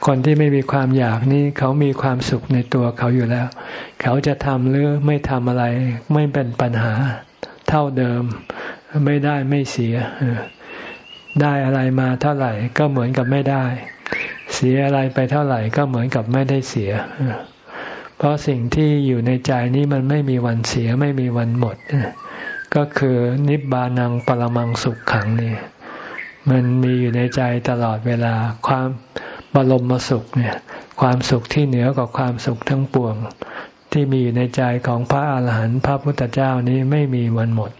คนที่ไม่มีความอยากนี่เขามีความสุขในตัวเขาอยู่แล้ว เขาจะทำหรือไม่ทำอะไร ไม่เป็นปัญหาเท่าเดิม ไม่ได้ไม่เสีย ได้อะไรมาเท่าไหร่ ก็เหมือนกับไม่ได้ เสียอะไรไปเท่าไหร่ ก็เหมือนกับไม่ได้เสีย เพราะสิ่งที่อยู่ในใจนี้มันไม่มีวันเสียไม่มีวันหมด ก็คือนิบานังปรมังสุขขังนี่มันมีอยู่ในใจตลอดเวลาความบรมมสุขเนี่ย ความสุขที่เหนือกว่าความสุขทั้งปวง ที่มีอยู่ในใจของพระอาหารหันต์พระพุทธเจ้านี้ไม่มีวันหมด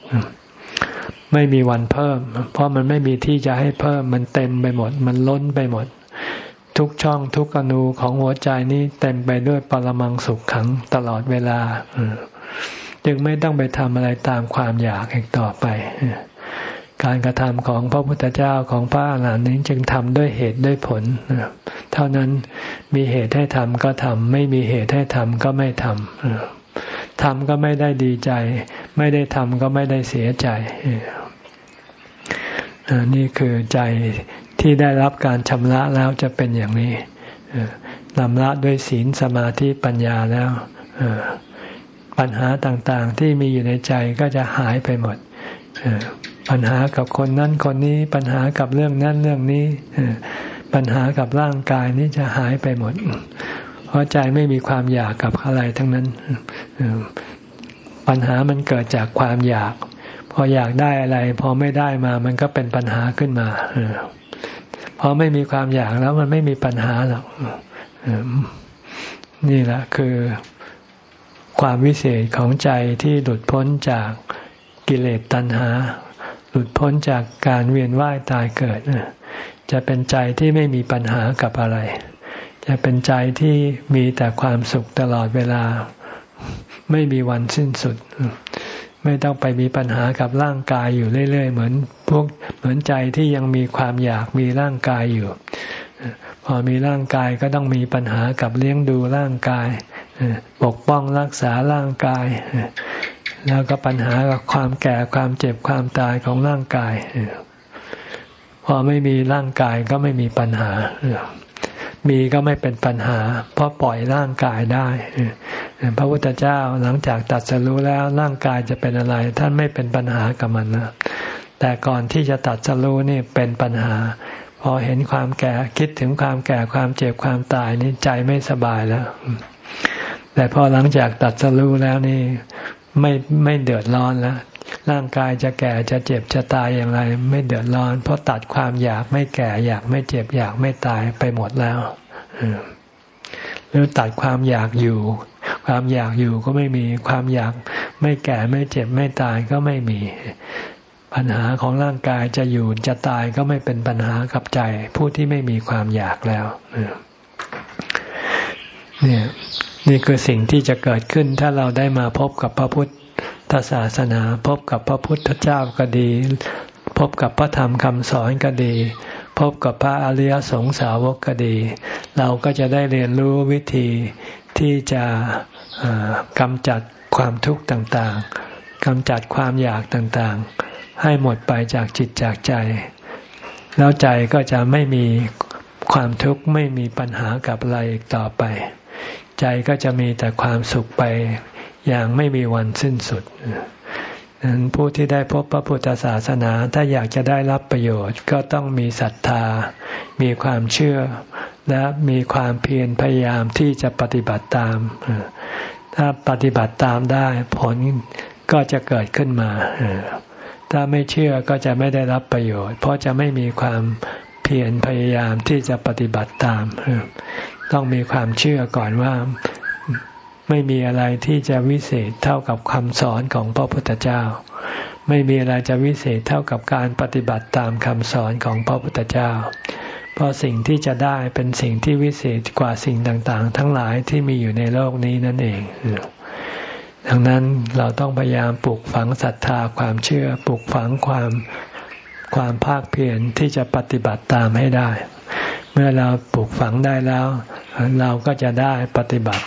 ไม่มีวันเพิ่ม เพราะมันไม่มีที่จะให้เพิ่ม มันเต็มไปหมด มันล้นไปหมด ทุกช่องทุกอนูของหัวใจนี้เต็มไปด้วยปรมังสุขขังตลอดเวลา จึงไม่ต้องไปทำอะไรตามความอยากอีกต่อไป การกระทำของพระพุทธเจ้าของพระอรหันต์นี้จึงทำด้วยเหตุด้วยผล เท่านั้นมีเหตุให้ทำก็ทำไม่มีเหตุให้ทำก็ไม่ทำ ทำก็ไม่ได้ดีใจ ไม่ได้ทำก็ไม่ได้เสียใจนี่คือใจที่ได้รับการชำระแล้วจะเป็นอย่างนี้นำละด้วยศีลสมาธิปัญญาแล้วปัญหาต่างๆ ที่มีอยู่ในใจก็จะหายไปหมดปัญหากับคนนั้นคนนี้ปัญหากับเรื่องนั้นเรื่องนี้ปัญหากับร่างกายนี้จะหายไปหมด เพราะใจไม่มีความอยากกับอะไรทั้งนั้น ปัญหามันเกิดจากความอยาก พออยากได้อะไร พอไม่ได้มามันก็เป็นปัญหาขึ้นมาพอไม่มีความอยากแล้วมันไม่มีปัญหาหรอกนี่แหละคือความวิเศษของใจที่หลุดพ้นจากกิเลสตัณหา หลุดพ้นจากการเวียนว่ายตายเกิดจะเป็นใจที่ไม่มีปัญหากับอะไร จะเป็นใจที่มีแต่ความสุขตลอดเวลา ไม่มีวันสิ้นสุด ไม่ต้องไปมีปัญหากับร่างกายอยู่เรื่อย ๆ เหมือนพวกเหมือนใจที่ยังมีความอยากมีร่างกายอยู่ พอมีร่างกายก็ต้องมีปัญหากับเลี้ยงดูร่างกาย ปกป้องรักษาร่างกาย แล้วก็ปัญหากับความแก่ความเจ็บความตายของร่างกาย พอไม่มีร่างกายก็ไม่มีปัญหา มีก็ไม่เป็นปัญหา เพราะปล่อยร่างกายได้พระพุทธเจ้าหลังจากตัดสรู้แล้วร่างกายจะเป็นอะไร ท่านไม่เป็นปัญหากับมันนะแต่ก่อนที่จะตัดสรู้นี่เป็นปัญหา พอเห็นความแก่คิดถึงความแก่ความเจ็บความตายนี่ใจไม่สบายแล้ว แต่พอหลังจากตัดสรู้แล้วนี่ไม่ไม่เดือดร้อนแล้ว ร่างกายจะแก่จะเจ็บจะตายอย่างไร ไม่เดือดร้อน เพราะตัดความอยากไม่แก่ อยากไม่เจ็บอยากไม่ตายไปหมดแล้วหรือตัดความอยากอยู่ ความอยากอยู่ก็ไม่มีความอยากไม่แก่ไม่เจ็บไม่ตายก็ไม่มี ปัญหาของร่างกายจะอยู่จะตายก็ไม่เป็นปัญหากับใจ ผู้ที่ไม่มีความอยากแล้วเนี่ยนี่คือสิ่งที่จะเกิดขึ้นถ้าเราได้มาพบกับพระพุทธ ศาสนาพบกับพระพุทธเจ้าก็ดี พบกับพระธรรมคำสอนก็ดี พบกับพระอริยสงสาวกก็ดี เราก็จะได้เรียนรู้วิธีที่จะกำจัดความทุกข์ต่างๆกำจัดความอยากต่างๆ ให้หมดไปจากจิตจากใจ แล้วใจก็จะไม่มีความทุกข์ไม่มีปัญหากับอะไรอีกต่อไป ใจก็จะมีแต่ความสุขไป อย่างไม่มีวันสิ้นสุดนั้นผู้ที่ได้พบพระพุทธศาสนาถ้าอยากจะได้รับประโยชน์ ก็ต้องมีศรัทธา มีความเชื่อ และมีความเพียรพยายามที่จะปฏิบัติตาม ถ้าปฏิบัติตามได้ผลก็จะเกิดขึ้นมา ถ้าไม่เชื่อก็จะไม่ได้รับประโยชน์ เพราะจะไม่มีความเพียรพยายามที่จะปฏิบัติตาม ต้องมีความเชื่อก่อนว่า ไม่มีอะไรที่จะวิเศษเท่ากับคำสอนของพระพุทธเจ้า ไม่มีอะไรจะวิเศษเท่ากับการปฏิบัติตามคำสอนของพระพุทธเจ้า เพราะสิ่งที่จะได้เป็นสิ่งที่วิเศษกว่าสิ่งต่างๆ ทั้งหลายที่มีอยู่ในโลกนี้นั่นเอง ดังนั้นเราต้องพยายามปลูกฝังศรัทธาความเชื่อปลูกฝังความความภาคเพียรที่จะปฏิบัติตามให้ได้ เมื่อเราปลูกฝังได้แล้ว เราก็จะได้ปฏิบัติ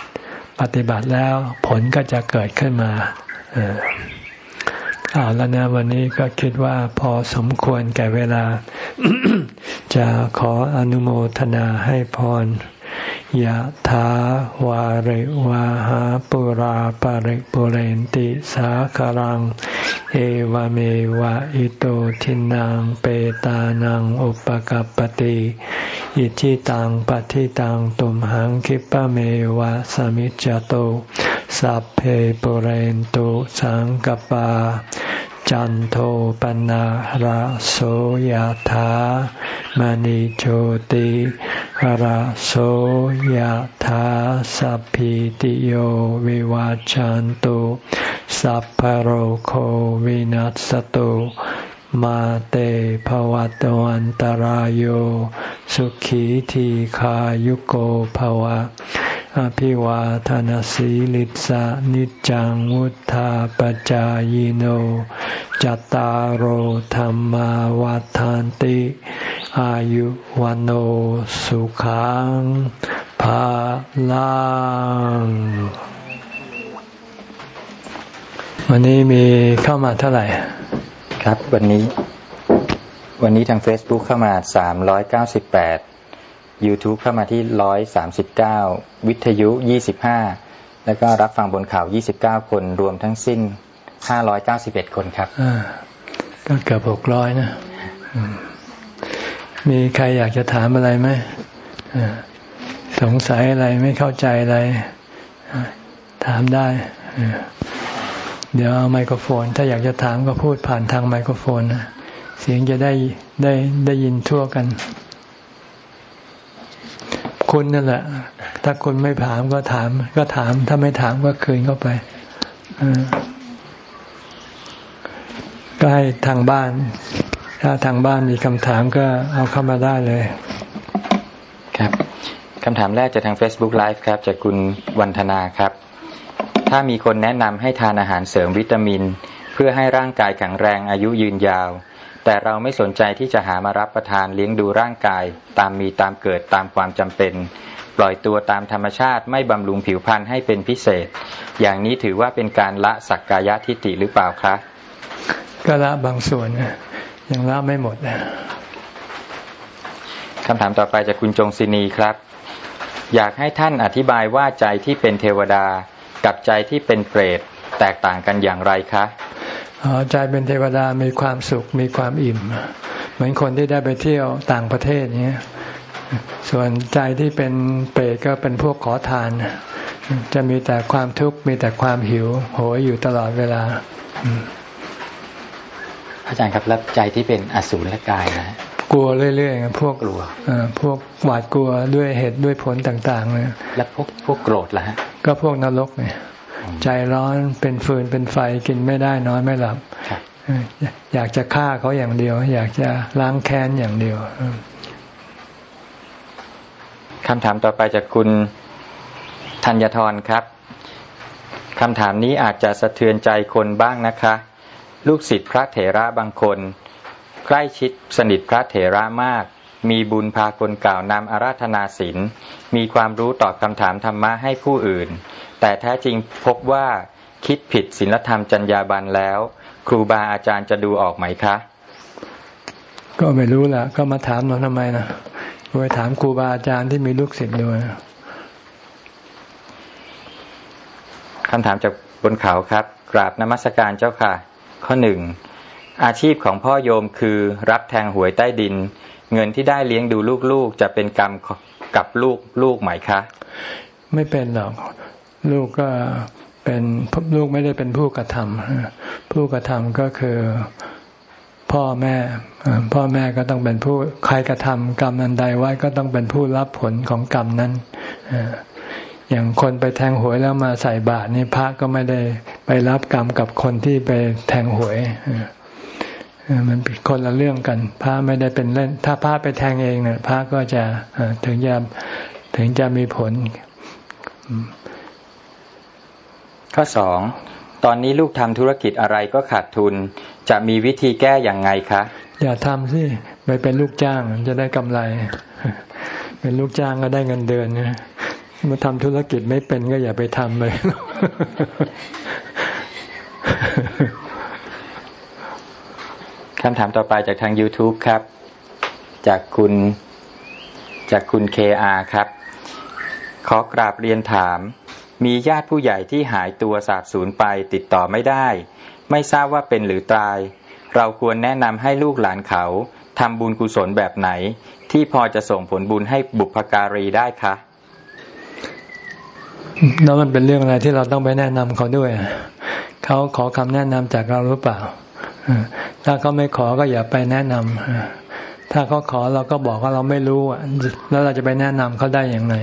ปฏิบัติแล้วผลก็จะเกิดขึ้นมาเอาแล้วนะวันนี้ก็คิดว่าพอสมควรแก่เวลา จะขออนุโมทนาให้พร ยะถาวาริวาหาปุราปาริกปุเรนติสาคารัง เอวเมวะอิโตทินังเปตานังอุปกัปติอิทิตังปฏิตังตุมหังคิปะเมวะสมิจจโตสัพเพปุเรนตุสังกปา จันโทปนะระโสยธามณิโชติระโสยธาสัพพิติโยวิวาจันตุสัพพโรโควินัสตุ มาเตภวัตวันตารโยสุขีทีขายุโกภวะ อภิวาทานสีลิสานิจังวุธาปจายโน จตารโหธรรมวาทานติ อายุวันโอสุขังภาลังวันนี้มีเข้ามาเท่าไหร่ ครับ วันนี้ วันนี้ทาง Facebook เข้ามา 398 YouTube เข้ามาที่ร้อยสามสิบเก้าวิทยุยี่สิบห้าแล้วก็รับฟังบนข่าวยี่สิบเก้าคนรวมทั้งสิ้นห้าร้อยเก้าสิบเอ็ดคนครับก็เกือบหกร้อยนะ มีใครอยากจะถามอะไรไหมสงสัยอะไรไม่เข้าใจอะไร ถามได้ เดี๋ยวเอาไมโครโฟน ถ้าอยากจะถามก็พูดผ่านทางไมโครโฟนนะเสียงจะได้ได้ได้ยินทั่วกัน คุณนั่นแหละ ถ้าคุณไม่ถามก็ถาม ก็ถาม ถ้าไม่ถามก็คืนเข้าไปก็ให้ทางบ้าน ถ้าทางบ้านมีคำถามก็เอาเข้ามาได้เลย ครับคำถามแรกจากทาง Facebook Live ครับ จากคุณวันธนาครับ ถ้ามีคนแนะนำให้ทานอาหารเสริมวิตามิน เพื่อให้ร่างกายแข็งแรงอายุยืนยาว แต่เราไม่สนใจที่จะหามารับประทานเลี้ยงดูร่างกาย ตามมีตามเกิดตามความจำเป็น ปล่อยตัวตามธรรมชาติไม่บำรุงผิวพรรณให้เป็นพิเศษ อย่างนี้ถือว่าเป็นการละสักกายทิฏฐิหรือเปล่าคะก็ละบางส่วนยังละไม่หมดนะคำถามต่อไปจากคุณจงศินีครับ อยากให้ท่านอธิบายว่าใจที่เป็นเทวดา กับใจที่เป็นเปรตแตกต่างกันอย่างไรคะใจเป็นเทวดามีความสุขมีความอิ่ม เหมือนคนที่ได้ไปเที่ยวต่างประเทศเนี้ยส่วนใจที่เป็นเปรตก็เป็นพวกขอทาน จะมีแต่ความทุกข์มีแต่ความหิว โหยอยู่ตลอดเวลาอาจารย์ครับแล้วใจที่เป็นอสูรกายนะกลัวเรื่อยๆพวกกลัวพวกหวาดกลัวด้วยเหตุด้วยผลต่างๆเลยแล้วพวกพวกโกรธล่ะฮะ ก็พวกนรกเนี่ยใจร้อนเป็นฟืนเป็นไฟกินไม่ได้นอนไม่หลับ อยากจะฆ่าเขาอย่างเดียว อยากจะล้างแค้นอย่างเดียวคำถามต่อไปจากคุณธัญทรครับคำถามนี้อาจจะสะเทือนใจคนบ้างนะคะ ลูกศิษย์พระเถระบางคน ใกล้ชิดสนิทพระเถระมาก มีบุญพาคนกล่าวนำอาราธนาศีลมีความรู้ตอบคำถามธรรมะให้ผู้อื่น แต่แท้จริงพบว่าคิดผิดศีลธรรมจัญญาบันแล้ว ครูบาอาจารย์จะดูออกไหมคะ ก็ไม่รู้แหละก็มาถามเราทำไมนะไปถามครูบาอาจารย์ที่มีลูกศิษย์ด้วยคำถามจากบนเขาครับ กราบนมัสการเจ้าค่ะ ข้อหนึ่งอาชีพของพ่อโยมคือรับแทงหวยใต้ดิน เงินที่ได้เลี้ยงดูลูกๆ จะเป็นกรรมกับลูกลูกไหมคะ ไม่เป็นหรอกลูกก็เป็นลูกไม่ได้เป็นผู้กระทำผู้กระทำก็คือพ่อแม่ พ่อแม่ก็ต้องเป็นผู้ใครกระทำกรรมนันใดไว้ก็ต้องเป็นผู้รับผลของกรรมนั้นอย่างคนไปแทงหวยแล้วมาใส่บาตรนี่พระก็ไม่ได้ไปรับกรรมกับคนที่ไปแทงหวย มันเป็นคนละเรื่องกัน พระไม่ได้เป็นเล่น ถ้าพระไปแทงเองเนี่ยพระก็จะถึงจะถึงจะมีผล ข้อสองตอนนี้ลูกทำธุรกิจอะไรก็ขาดทุน จะมีวิธีแก้อย่างไงคะ อย่าทำสิไปเป็นลูกจ้างจะได้กำไร เป็นลูกจ้างก็ได้เงินเดือนนะเมื่อทำธุรกิจไม่เป็นก็อย่าไปทำเลย คำถามต่อไปจากทาง YouTube ครับ จากคุณจากคุณเคอาครับ ขอกราบเรียนถาม มีญาติผู้ใหญ่ที่หายตัวสาบสูญไปติดต่อไม่ได้ ไม่ทราบว่าเป็นหรือตาย เราควรแนะนำให้ลูกหลานเขาทำบุญกุศลแบบไหน ที่พอจะส่งผลบุญให้บุพการีได้คะแล้วมันเป็นเรื่องอะไรที่เราต้องไปแนะนำเขาด้วย เขาขอคำแนะนำจากเราหรือเปล่า ถ้าเขาไม่ขอก็อย่าไปแนะนำถ้าเขาขอเราก็บอกว่าเราไม่รู้แล้วเราจะไปแนะนำเขาได้อย่างไร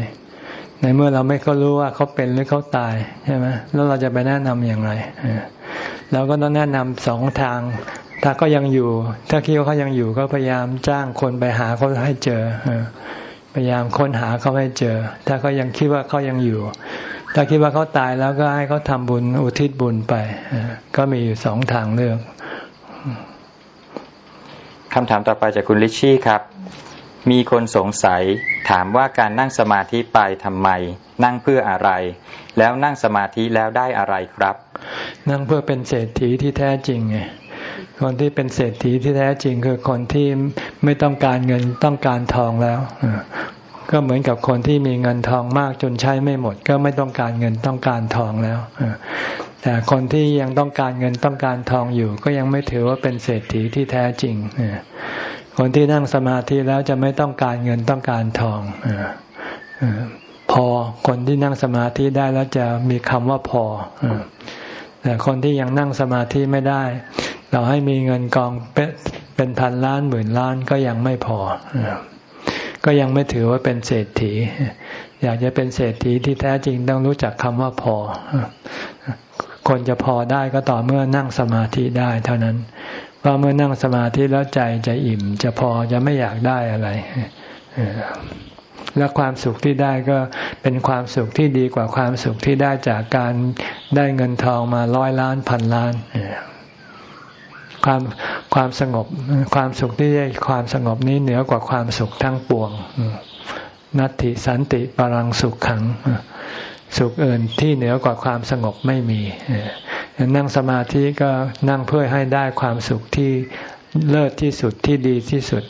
ในเมื่อเราไม่เขารู้ว่าเขาเป็นหรือเขาตายใช่ไหมแล้วเราจะไปแนะนำอย่างไรเราก็ต้องแนะนำสองทาง ถ้าก็ยังอยู่ ถ้าคิดว่าเขายังอยู่ก็พยายามจ้างคนไปหาเขาให้เจอพยายามค้นหาเขาให้เจอ ถ้าเขายังคิดว่าเขายังอยู่ ถ้าคิดว่าเขาตายแล้วก็ให้เขาทำบุญอุทิศบุญไปก็มีอยู่สองทางเลือก คำถามต่อไปจากคุณลิชชี่ครับ มีคนสงสัยถามว่าการนั่งสมาธิไปทำไม นั่งเพื่ออะไร แล้วนั่งสมาธิแล้วได้อะไรครับ นั่งเพื่อเป็นเศรษฐีที่แท้จริงไงคนที่เป็นเศรษฐีที่แท้จริงคือคนที่ไม่ต้องการเงินต้องการทองแล้ว ก็เหมือนกับคนที่มีเงินทองมากจนใช้ไม่หมด ก็ไม่ต้องการเงินต้องการทองแล้ว แต่คนที่ยังต้องการเงินต้องการทองอยู่ ก็ยังไม่ถือว่าเป็นเศรษฐีที่แท้จริงคนที่นั่งสมาธิแล้วจะไม่ต้องการเงินต้องการทองพอคนที่นั่งสมาธิได้แล้วจะมีคำว่าพอแต่คนที่ยังนั่งสมาธิไม่ได้ เราให้มีเงินกองเป็นพันล้านหมื่นล้านก็ยังไม่พอก็ยังไม่ถือว่าเป็นเศรษฐี อยากจะเป็นเศรษฐีที่แท้จริงต้องรู้จักคำว่าพอ คนจะพอได้ก็ต่อเมื่อนั่งสมาธิได้เท่านั้นว่าเมื่อนั่งสมาธิแล้วใจจะอิ่ม จะพอจะไม่อยากได้อะไรและความสุขที่ได้ก็เป็นความสุขที่ดีกว่าความสุขที่ได้จากการได้เงินทองมาร้อยล้านพันล้านความความสงบความสุขที่ได้ความสงบนี้เหนือกว่าความสุขทั้งปวงนัตติสันติปรังสุขขัง สุขอื่นที่เหนือกว่าความสงบไม่มีนั่งสมาธิก็นั่งเพื่อให้ได้ความสุขที่เลิศที่สุดที่ดีที่สุด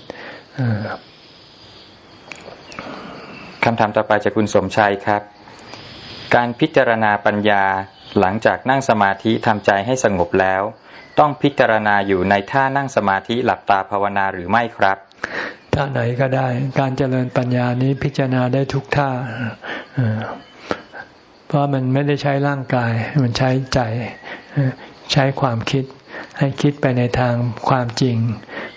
คำถามต่อไปจากคุณสมชัยครับ การพิจารณาปัญญาหลังจากนั่งสมาธิทำใจให้สงบแล้ว ต้องพิจารณาอยู่ในท่านั่งสมาธิหลับตาภาวนาหรือไม่ครับท่าไหนก็ได้ การเจริญปัญญานี้พิจารณาได้ทุกท่า เพราะมันไม่ได้ใช้ร่างกาย มันใช้ใจ ใช้ความคิด ให้คิดไปในทางความจริง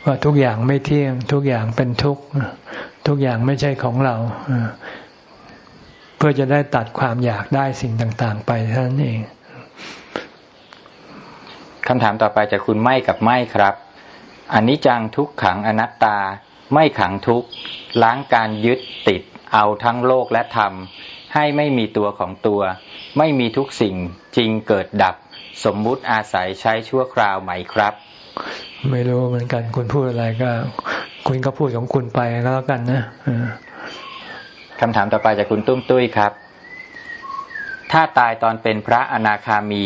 ว่าทุกอย่างไม่เที่ยง ทุกอย่างเป็นทุกข์ ทุกอย่างไม่ใช่ของเรา เพื่อจะได้ตัดความอยากได้สิ่งต่าง ๆ ไปเท่านั้นเองคำถามต่อไปจากคุณไม่กับไม่ครับอันนี้จังทุกขังอนัตตา ไม่ขังทุกล้างการยึดติดเอาทั้งโลกและธรรม ให้ไม่มีตัวของตัว ไม่มีทุกสิ่งจริงเกิดดับ สมมุติอาศัยใช้ชั่วคราวไหมครับ ไม่รู้เหมือนกันคุณพูดอะไรก็ คุณก็พูดของคุณไปแล้วกันนะคำถามต่อไปจากคุณตุ้มตุ้ยครับ ถ้าตายตอนเป็นพระอนาคามี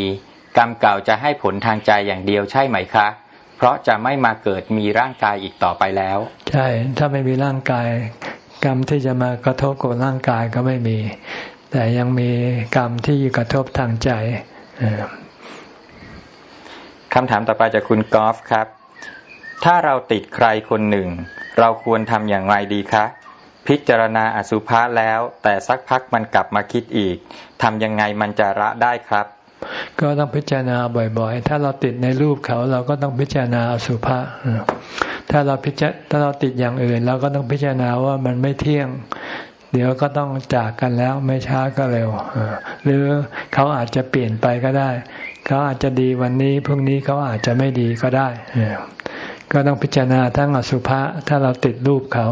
กรรมเก่าจะให้ผลทางใจอย่างเดียวใช่ไหมคะ เพราะจะไม่มาเกิดมีร่างกายอีกต่อไปแล้ว ใช่ ถ้าไม่มีร่างกาย กรรมที่จะมากระทบกับร่างกายก็ไม่มี แต่ยังมีกรรมที่กระทบทางใจคำถามต่อไปจากคุณกอล์ฟครับ ถ้าเราติดใครคนหนึ่ง เราควรทำอย่างไรดีคะพิจารณาอสุภะแล้ว แต่สักพักมันกลับมาคิดอีกทำยังไงมันจะละได้ครับ ก็ต้องพิจารณาบ่อยๆ ถ้าเราติดในรูปเขาเราก็ต้องพิจารณาอสุภะ ถ้าเราพิจารถ้าเราติดอย่างอื่น เราก็ต้องพิจารณาว่ามันไม่เที่ยง เดี๋ยวก็ต้องจากกันแล้วไม่ช้าก็เร็วหรือเขาอาจจะเปลี่ยนไปก็ได้ เขาอาจจะดีวันนี้พรุ่งนี้เขาอาจจะไม่ดีก็ได้ก็ต้องพิจารณาทั้งอสุภะถ้าเราติดรูปเขา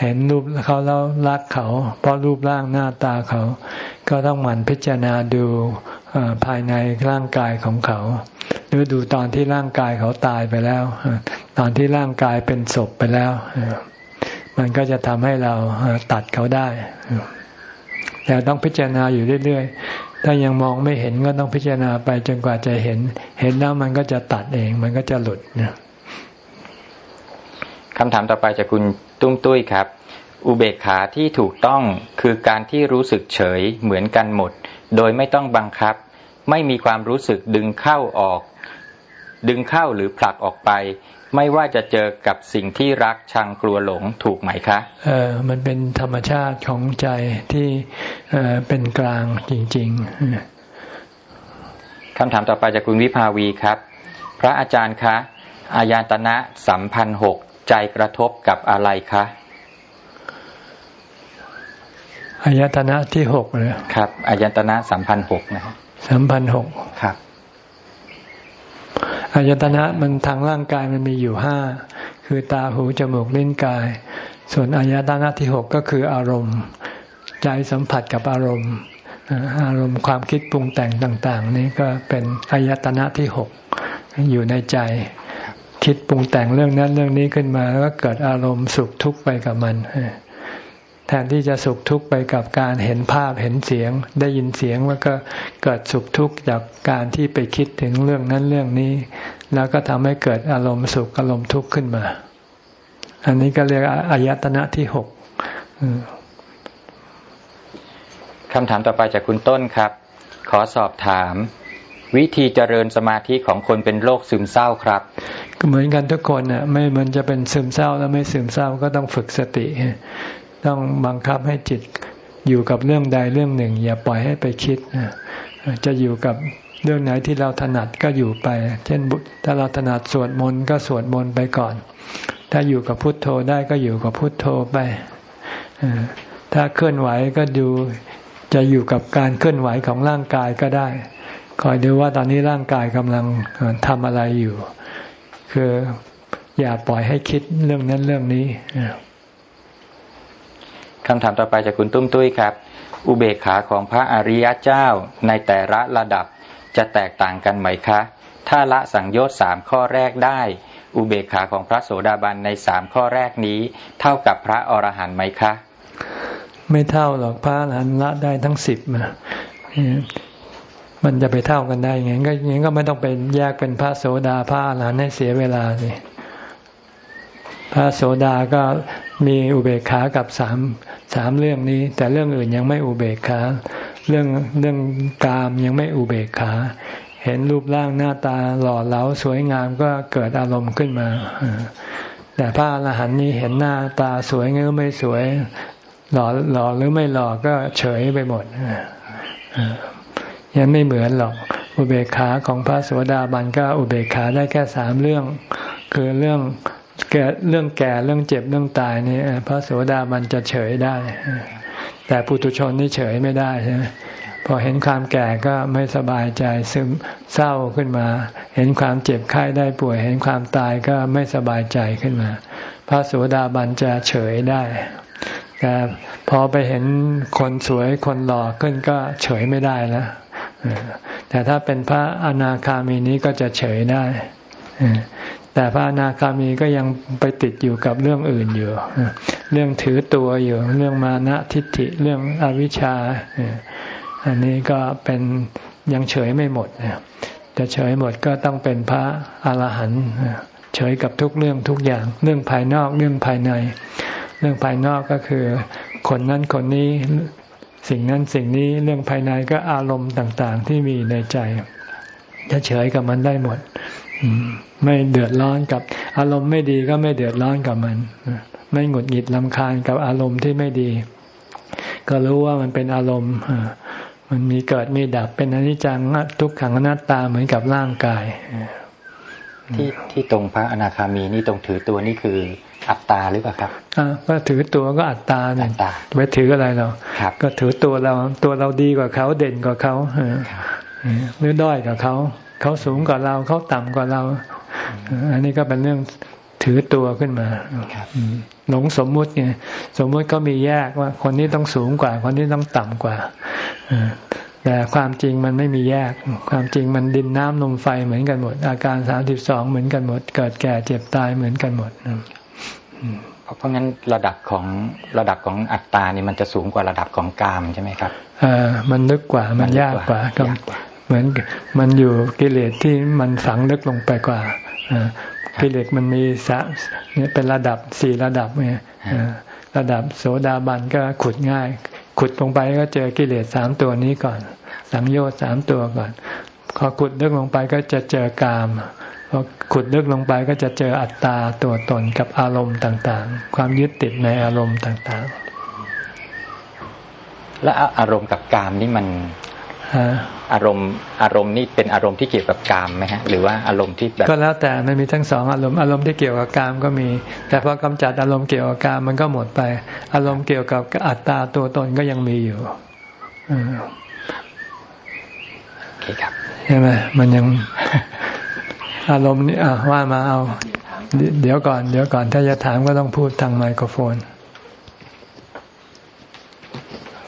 เห็นรูปเขาแล้วรักเขา เพราะรูปร่างหน้าตาเขา ก็ต้องหมั่นพิจารณาดู ภายในร่างกายของเขา หรือดูตอนที่ร่างกายเขาตายไปแล้ว ตอนที่ร่างกายเป็นศพไปแล้ว มันก็จะทำให้เราตัดเขาได้แต่ต้องพิจารณาอยู่เรื่อยๆ ถ้ายังมองไม่เห็นก็ต้องพิจารณาไปจนกว่าจะเห็น เห็นแล้วมันก็จะตัดเอง มันก็จะหลุดคำถามต่อไปจากคุณตุ้มตุ้ยครับ อุเบกขาที่ถูกต้องคือการที่รู้สึกเฉยเหมือนกันหมด โดยไม่ต้องบังคับ ไม่มีความรู้สึกดึงเข้าออก ดึงเข้าหรือผลักออกไป ไม่ว่าจะเจอกับสิ่งที่รักชังกลัวหลงถูกไหมคะเออมันเป็นธรรมชาติของใจที่เออเป็นกลางจริง ๆคำถามต่อไปจากคุณวิภาวีครับ พระอาจารย์คะอายตนะสัมพันธ์หกใจกระทบกับอะไรคะอายตนะที่หกเลยครับอายตนะสัมพันธ์หกนะครับ สัมพันธ์หกครับอายตนะมันทางร่างกายมันมีอยู่ห้าคือตาหูจมูกลิ้นกาย ส่วนอายตนะที่หกก็คืออารมณ์ ใจสัมผัสกับอารมณ์ อารมณ์ความคิดปรุงแต่งต่าง ๆ นี่ก็เป็นอายตนะที่หกอยู่ในใจ คิดปรุงแต่งเรื่องนั้นเรื่องนี้ขึ้นมา แล้วก็เกิดอารมณ์สุขทุกข์ไปกับมัน แทนที่จะสุขทุกข์ไปกับการเห็นภาพเห็นเสียง ได้ยินเสียงแล้วก็เกิดสุขทุกข์จากการที่ไปคิดถึงเรื่องนั้นเรื่องนี้ แล้วก็ทำให้เกิดอารมณ์สุขอารมณ์ทุกข์ขึ้นมา อันนี้ก็เรียกอายตนะที่หกคำถามต่อไปจากคุณต้นครับ ขอสอบถาม วิธีเจริญสมาธิของคนเป็นโรคซึมเศร้าครับก็เหมือนกันทุกคนน่ะ ไม่มันจะเป็นซึมเศร้าแล้วไม่ซึมเศร้าก็ต้องฝึกสติ ต้องบังคับให้จิตอยู่กับเรื่องใดเรื่องหนึ่ง อย่าปล่อยให้ไปคิดจะอยู่กับเรื่องไหนที่เราถนัดก็อยู่ไป เช่นถ้าเราถนัดสวดมนต์ก็สวดมนต์ไปก่อน ถ้าอยู่กับพุทโธได้ก็อยู่กับพุทโธไปถ้าเคลื่อนไหวก็ดูจะอยู่กับการเคลื่อนไหวของร่างกายก็ได้ คอยดูว่าตอนนี้ร่างกายกำลังทำอะไรอยู่ คืออย่าปล่อยให้คิดเรื่องนั้นเรื่องนี้ คำถามต่อไปจากคุณตุ้มตุ้ยครับ อุเบกขาของพระอริยเจ้าในแต่ละระดับจะแตกต่างกันไหมคะ ถ้าละสังโยชน์สามข้อแรกได้ อุเบกขาของพระโสดาบันในสามข้อแรกนี้ เท่ากับพระอรหันต์ไหมคะ ไม่เท่าหรอกพระอรหันต์ละได้ทั้งสิบมามันจะไปเท่ากันได้ไงก็ยังก็ไม่ต้องเป็นแยกเป็นพระโสดาพระอรหันต์ให้เสียเวลาสิพระโสดาก็ มีอุเบกขากับสามสามเรื่องนี้ แต่เรื่องอื่นยังไม่อุเบกขา เรื่องเรื่องกามยังไม่อุเบกขา เห็นรูปร่างหน้าตาหล่อเหลาสวยงามก็เกิดอารมณ์ขึ้นมาแต่พระอรหันต์นี้เห็นหน้าตาสวยหรือไม่สวย หล่อหล่อหรือไม่หล่อก็เฉยไปหมดยังไม่เหมือนหรอก อุเบกขาของพระสวสดาบันก็อุเบกขาได้แค่สามเรื่อง คือเรื่อง แก่เรื่องแก่เรื่องเจ็บเรื่องตายนี่พระโสดาบันจะเฉยได้ แต่ปุถุชนนี่เฉยไม่ได้ใช่ไหมพอเห็นความแก่ก็ไม่สบายใจซึมเศร้าขึ้นมา เห็นความเจ็บไข้ได้ป่วย เห็นความตายก็ไม่สบายใจขึ้นมา พระโสดาบันจะเฉยได้ แต่พอไปเห็นคนสวยคนหล่อขึ้นก็เฉยไม่ได้แล้วแต่ถ้าเป็นพระอนาคามีนี้ก็จะเฉยได้ แต่พระอนาคามีก็ยังไปติดอยู่กับเรื่องอื่นอยู่ เรื่องถือตัวอยู่ เรื่องมานะทิฏฐิ เรื่องอวิชชา อันนี้ก็เป็นยังเฉยไม่หมดจะเฉยหมดก็ต้องเป็นพระอรหันต์เฉยกับทุกเรื่องทุกอย่าง เรื่องภายนอกเรื่องภายใน เรื่องภายนอกก็คือ คนนั้นคนนี้สิ่งนั้นสิ่งนี้เรื่องภายในก็อารมณ์ต่าง ๆ ที่มีในใจ จะเฉยกับมันได้หมด ไม่เดือดร้อนกับ อารมณ์ไม่ดีก็ไม่เดือดร้อนกับมัน ไม่หงุดหงิดลำคาญกับอารมณ์ที่ไม่ดี ก็รู้ว่ามันเป็นอารมณ์มันมีเกิดมีดับเป็นอนิจจังทุกขังอนัตตาเหมือนกับร่างกายที่ที่ตรงพระอนาคามีนี่ตรงถือตัวนี่คืออัตตาหรือเปล่าครับอ่าก็ถือตัวก็อัตตาเนี่ยไปถืออะไรเราก็ถือตัวเราตัวเราดีกว่าเขาเด่นกว่าเขาหรือด้อยกว่าเขา เขาสูงกว่าเราเขาต่ำกว่าเรา อันนี้ก็เป็นเรื่องถือตัวขึ้นมาหลงสมมุติไงสมมุติก็มีแยกว่า คนนี้ต้องสูงกว่า คนนี้ต้องต่ำกว่าแต่ความจริงมันไม่มีแยก ความจริงมันดินน้ำลมไฟเหมือนกันหมด อาการสามสิบสองเหมือนกันหมด เกิดแก่เจ็บตายเหมือนกันหมดเพราะงั้นระดับของระดับของอัตตานี่มันจะสูงกว่าระดับของกามใช่ไหมครับเออมันลึกกว่ามันยากกว่า เหมือนมันอยู่กิเลสที่มันฝังลึกลงไปกว่ากิเลสมันมีสะเนี่ยเป็นระดับสี่ระดับเนี่ยระดับโสดาบันก็ขุดง่าย ขุดลงไปก็เจอกิเลสสามตัวนี้ก่อน สังโยชน์สามตัวก่อนพอขุดลึกลงไปก็จะเจอกามพอขุดลึกลงไปก็จะเจออัตตาตัวตนกับอารมณ์ต่างๆ ความยึดติดในอารมณ์ต่างๆ และอารมณ์กับกามนี่มัน อารมณ์อารมณ์นี่เป็นอารมณ์ที่เกี่ยวกับกามไหมฮะหรือว่าอารมณ์ที่แบบก็แล้วแต่มันมีทั้งสองอารมณ์อารมณ์ที่เกี่ยวกับกามก็มี แต่พอกำจัดอารมณ์เกี่ยวกับกามมันก็หมดไป อารมณ์เกี่ยวกับอัตตาตัวตนก็ยังมีอยู่โอเคครับใช่ไหมมันยังอารมณ์นี่อะว่ามาเอา เดี๋ยวก่อน เดี๋ยวก่อนถ้าจะถามก็ต้องพูดทางไมโครโฟน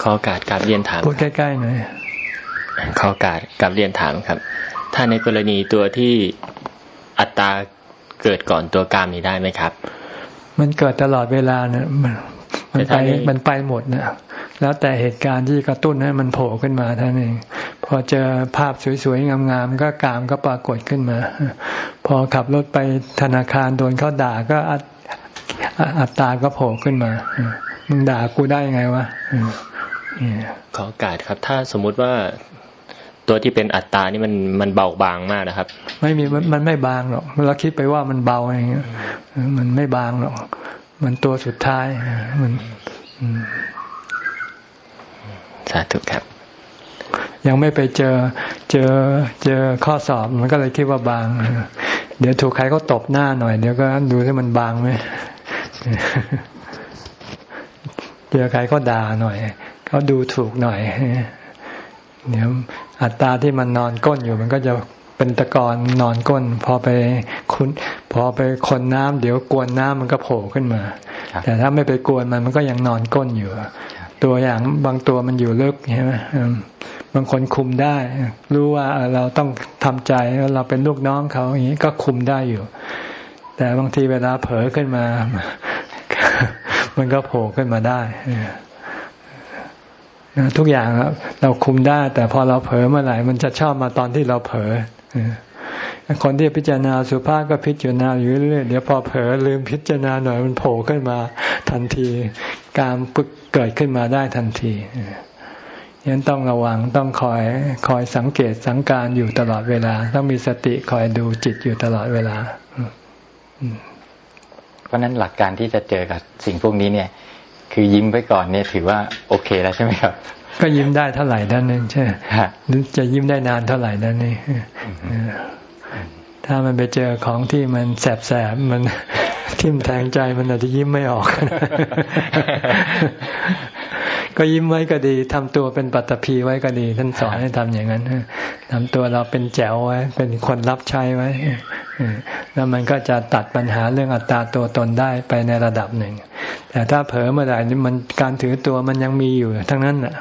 ขอโอกาสการเรียนถามพูดใกล้ๆหน่อย ขอการกับเรียนถามครับ ถ้าในกรณีตัวที่อัตตาเกิดก่อนตัวกามนี้ได้ไหมครับ มันเกิดตลอดเวลาเนี่ยมันมันไปมันไปหมดนะแล้วแต่เหตุการณ์ที่กระตุ้นให้มันโผล่ขึ้นมาท่านเอง พอเจอภาพสวยๆงามๆก็กามก็ปรากฏขึ้นมา พอขับรถไปธนาคารโดนเขาด่าก็อัตตาก็โผล่ขึ้นมามึงด่ากูได้ยังไงวะขอโอกาสครับ ถ้าสมมุติว่า ตัวที่เป็นอัตตานี่มันมันเบาบางมากนะครับ ไม่มีมันมันไม่บางหรอกเราคิดไปว่ามันเบาอย่างเงี้ยมันไม่บางหรอกมันตัวสุดท้ายมันสาธุครับ ยังไม่ไปเจอเจอเจอข้อสอบมันก็เลยคิดว่าบาง เดี๋ยวถูกใครก็ตบหน้าหน่อย เดี๋ยวก็ดูที่มันบางไหมเจอใครก็ด่าหน่อยเขาดูถูกหน่อย เดี๋ยวอัตราที่มันนอนก้นอยู่ มันก็จะเป็นตะกอนนอนก้น พอไปคุณพอไปคนน้ำเดี๋ยวกวนน้ำมันก็โผล่ขึ้นมา แต่ถ้าไม่ไปกวนมันมันก็ยังนอนก้นอยู่ ตัวอย่างบางตัวมันอยู่ลึกใช่ไหมบางคนคุมได้ รู้ว่าเราต้องทำใจเราเป็นลูกน้องเขาอย่างนี้ก็คุมได้อยู่ แต่บางทีเวลาเผลอขึ้นมา มันก็โผล่ขึ้นมาได้ ทุกอย่างเราคุมได้ แต่พอเราเผลอเมื่อไหร่มันจะชอบมาตอนที่เราเผลอคนที่พิจารณาสุภาพก็พิจารณาอยู่เรื่อยเดี๋ยวพอเผลอลืมพิจารณาหน่อยมันโผล่ขึ้นมาทันที การปึกเกิดขึ้นมาได้ทันทียันต้องระวังต้องคอยคอยสังเกตสังการอยู่ตลอดเวลา ต้องมีสติคอยดูจิตอยู่ตลอดเวลาเพราะนั้นหลักการที่จะเจอกับสิ่งพวกนี้เนี่ย คือยิ้มไว้ก่อนเนี่ยถือว่าโอเคแล้วใช่ไหมครับ ก็ยิ้มได้เท่าไหร่นั่นเองใช่หรือจะยิ้มได้นานเท่าไหร่นั่นนี่ถ้ามันไปเจอของที่มันแสบๆมันทิ่มแทงใจมันอาจจะยิ้มไม่ออก ก็ยิ้มไว้ก็ดีทำตัวเป็นปัตตภีไว้ก็ดี ท่านสอนให้ทำอย่างนั้นทำตัวเราเป็นแจ๋วไว้ เป็นคนรับใช้ไว้แล้วมันก็จะตัดปัญหาเรื่องอัตตาตัวตนได้ไปในระดับหนึ่ง แต่ถ้าเผลอเมื่อไหร่มันการถือตัวมันยังมีอยู่ ทั้งนั้นอะ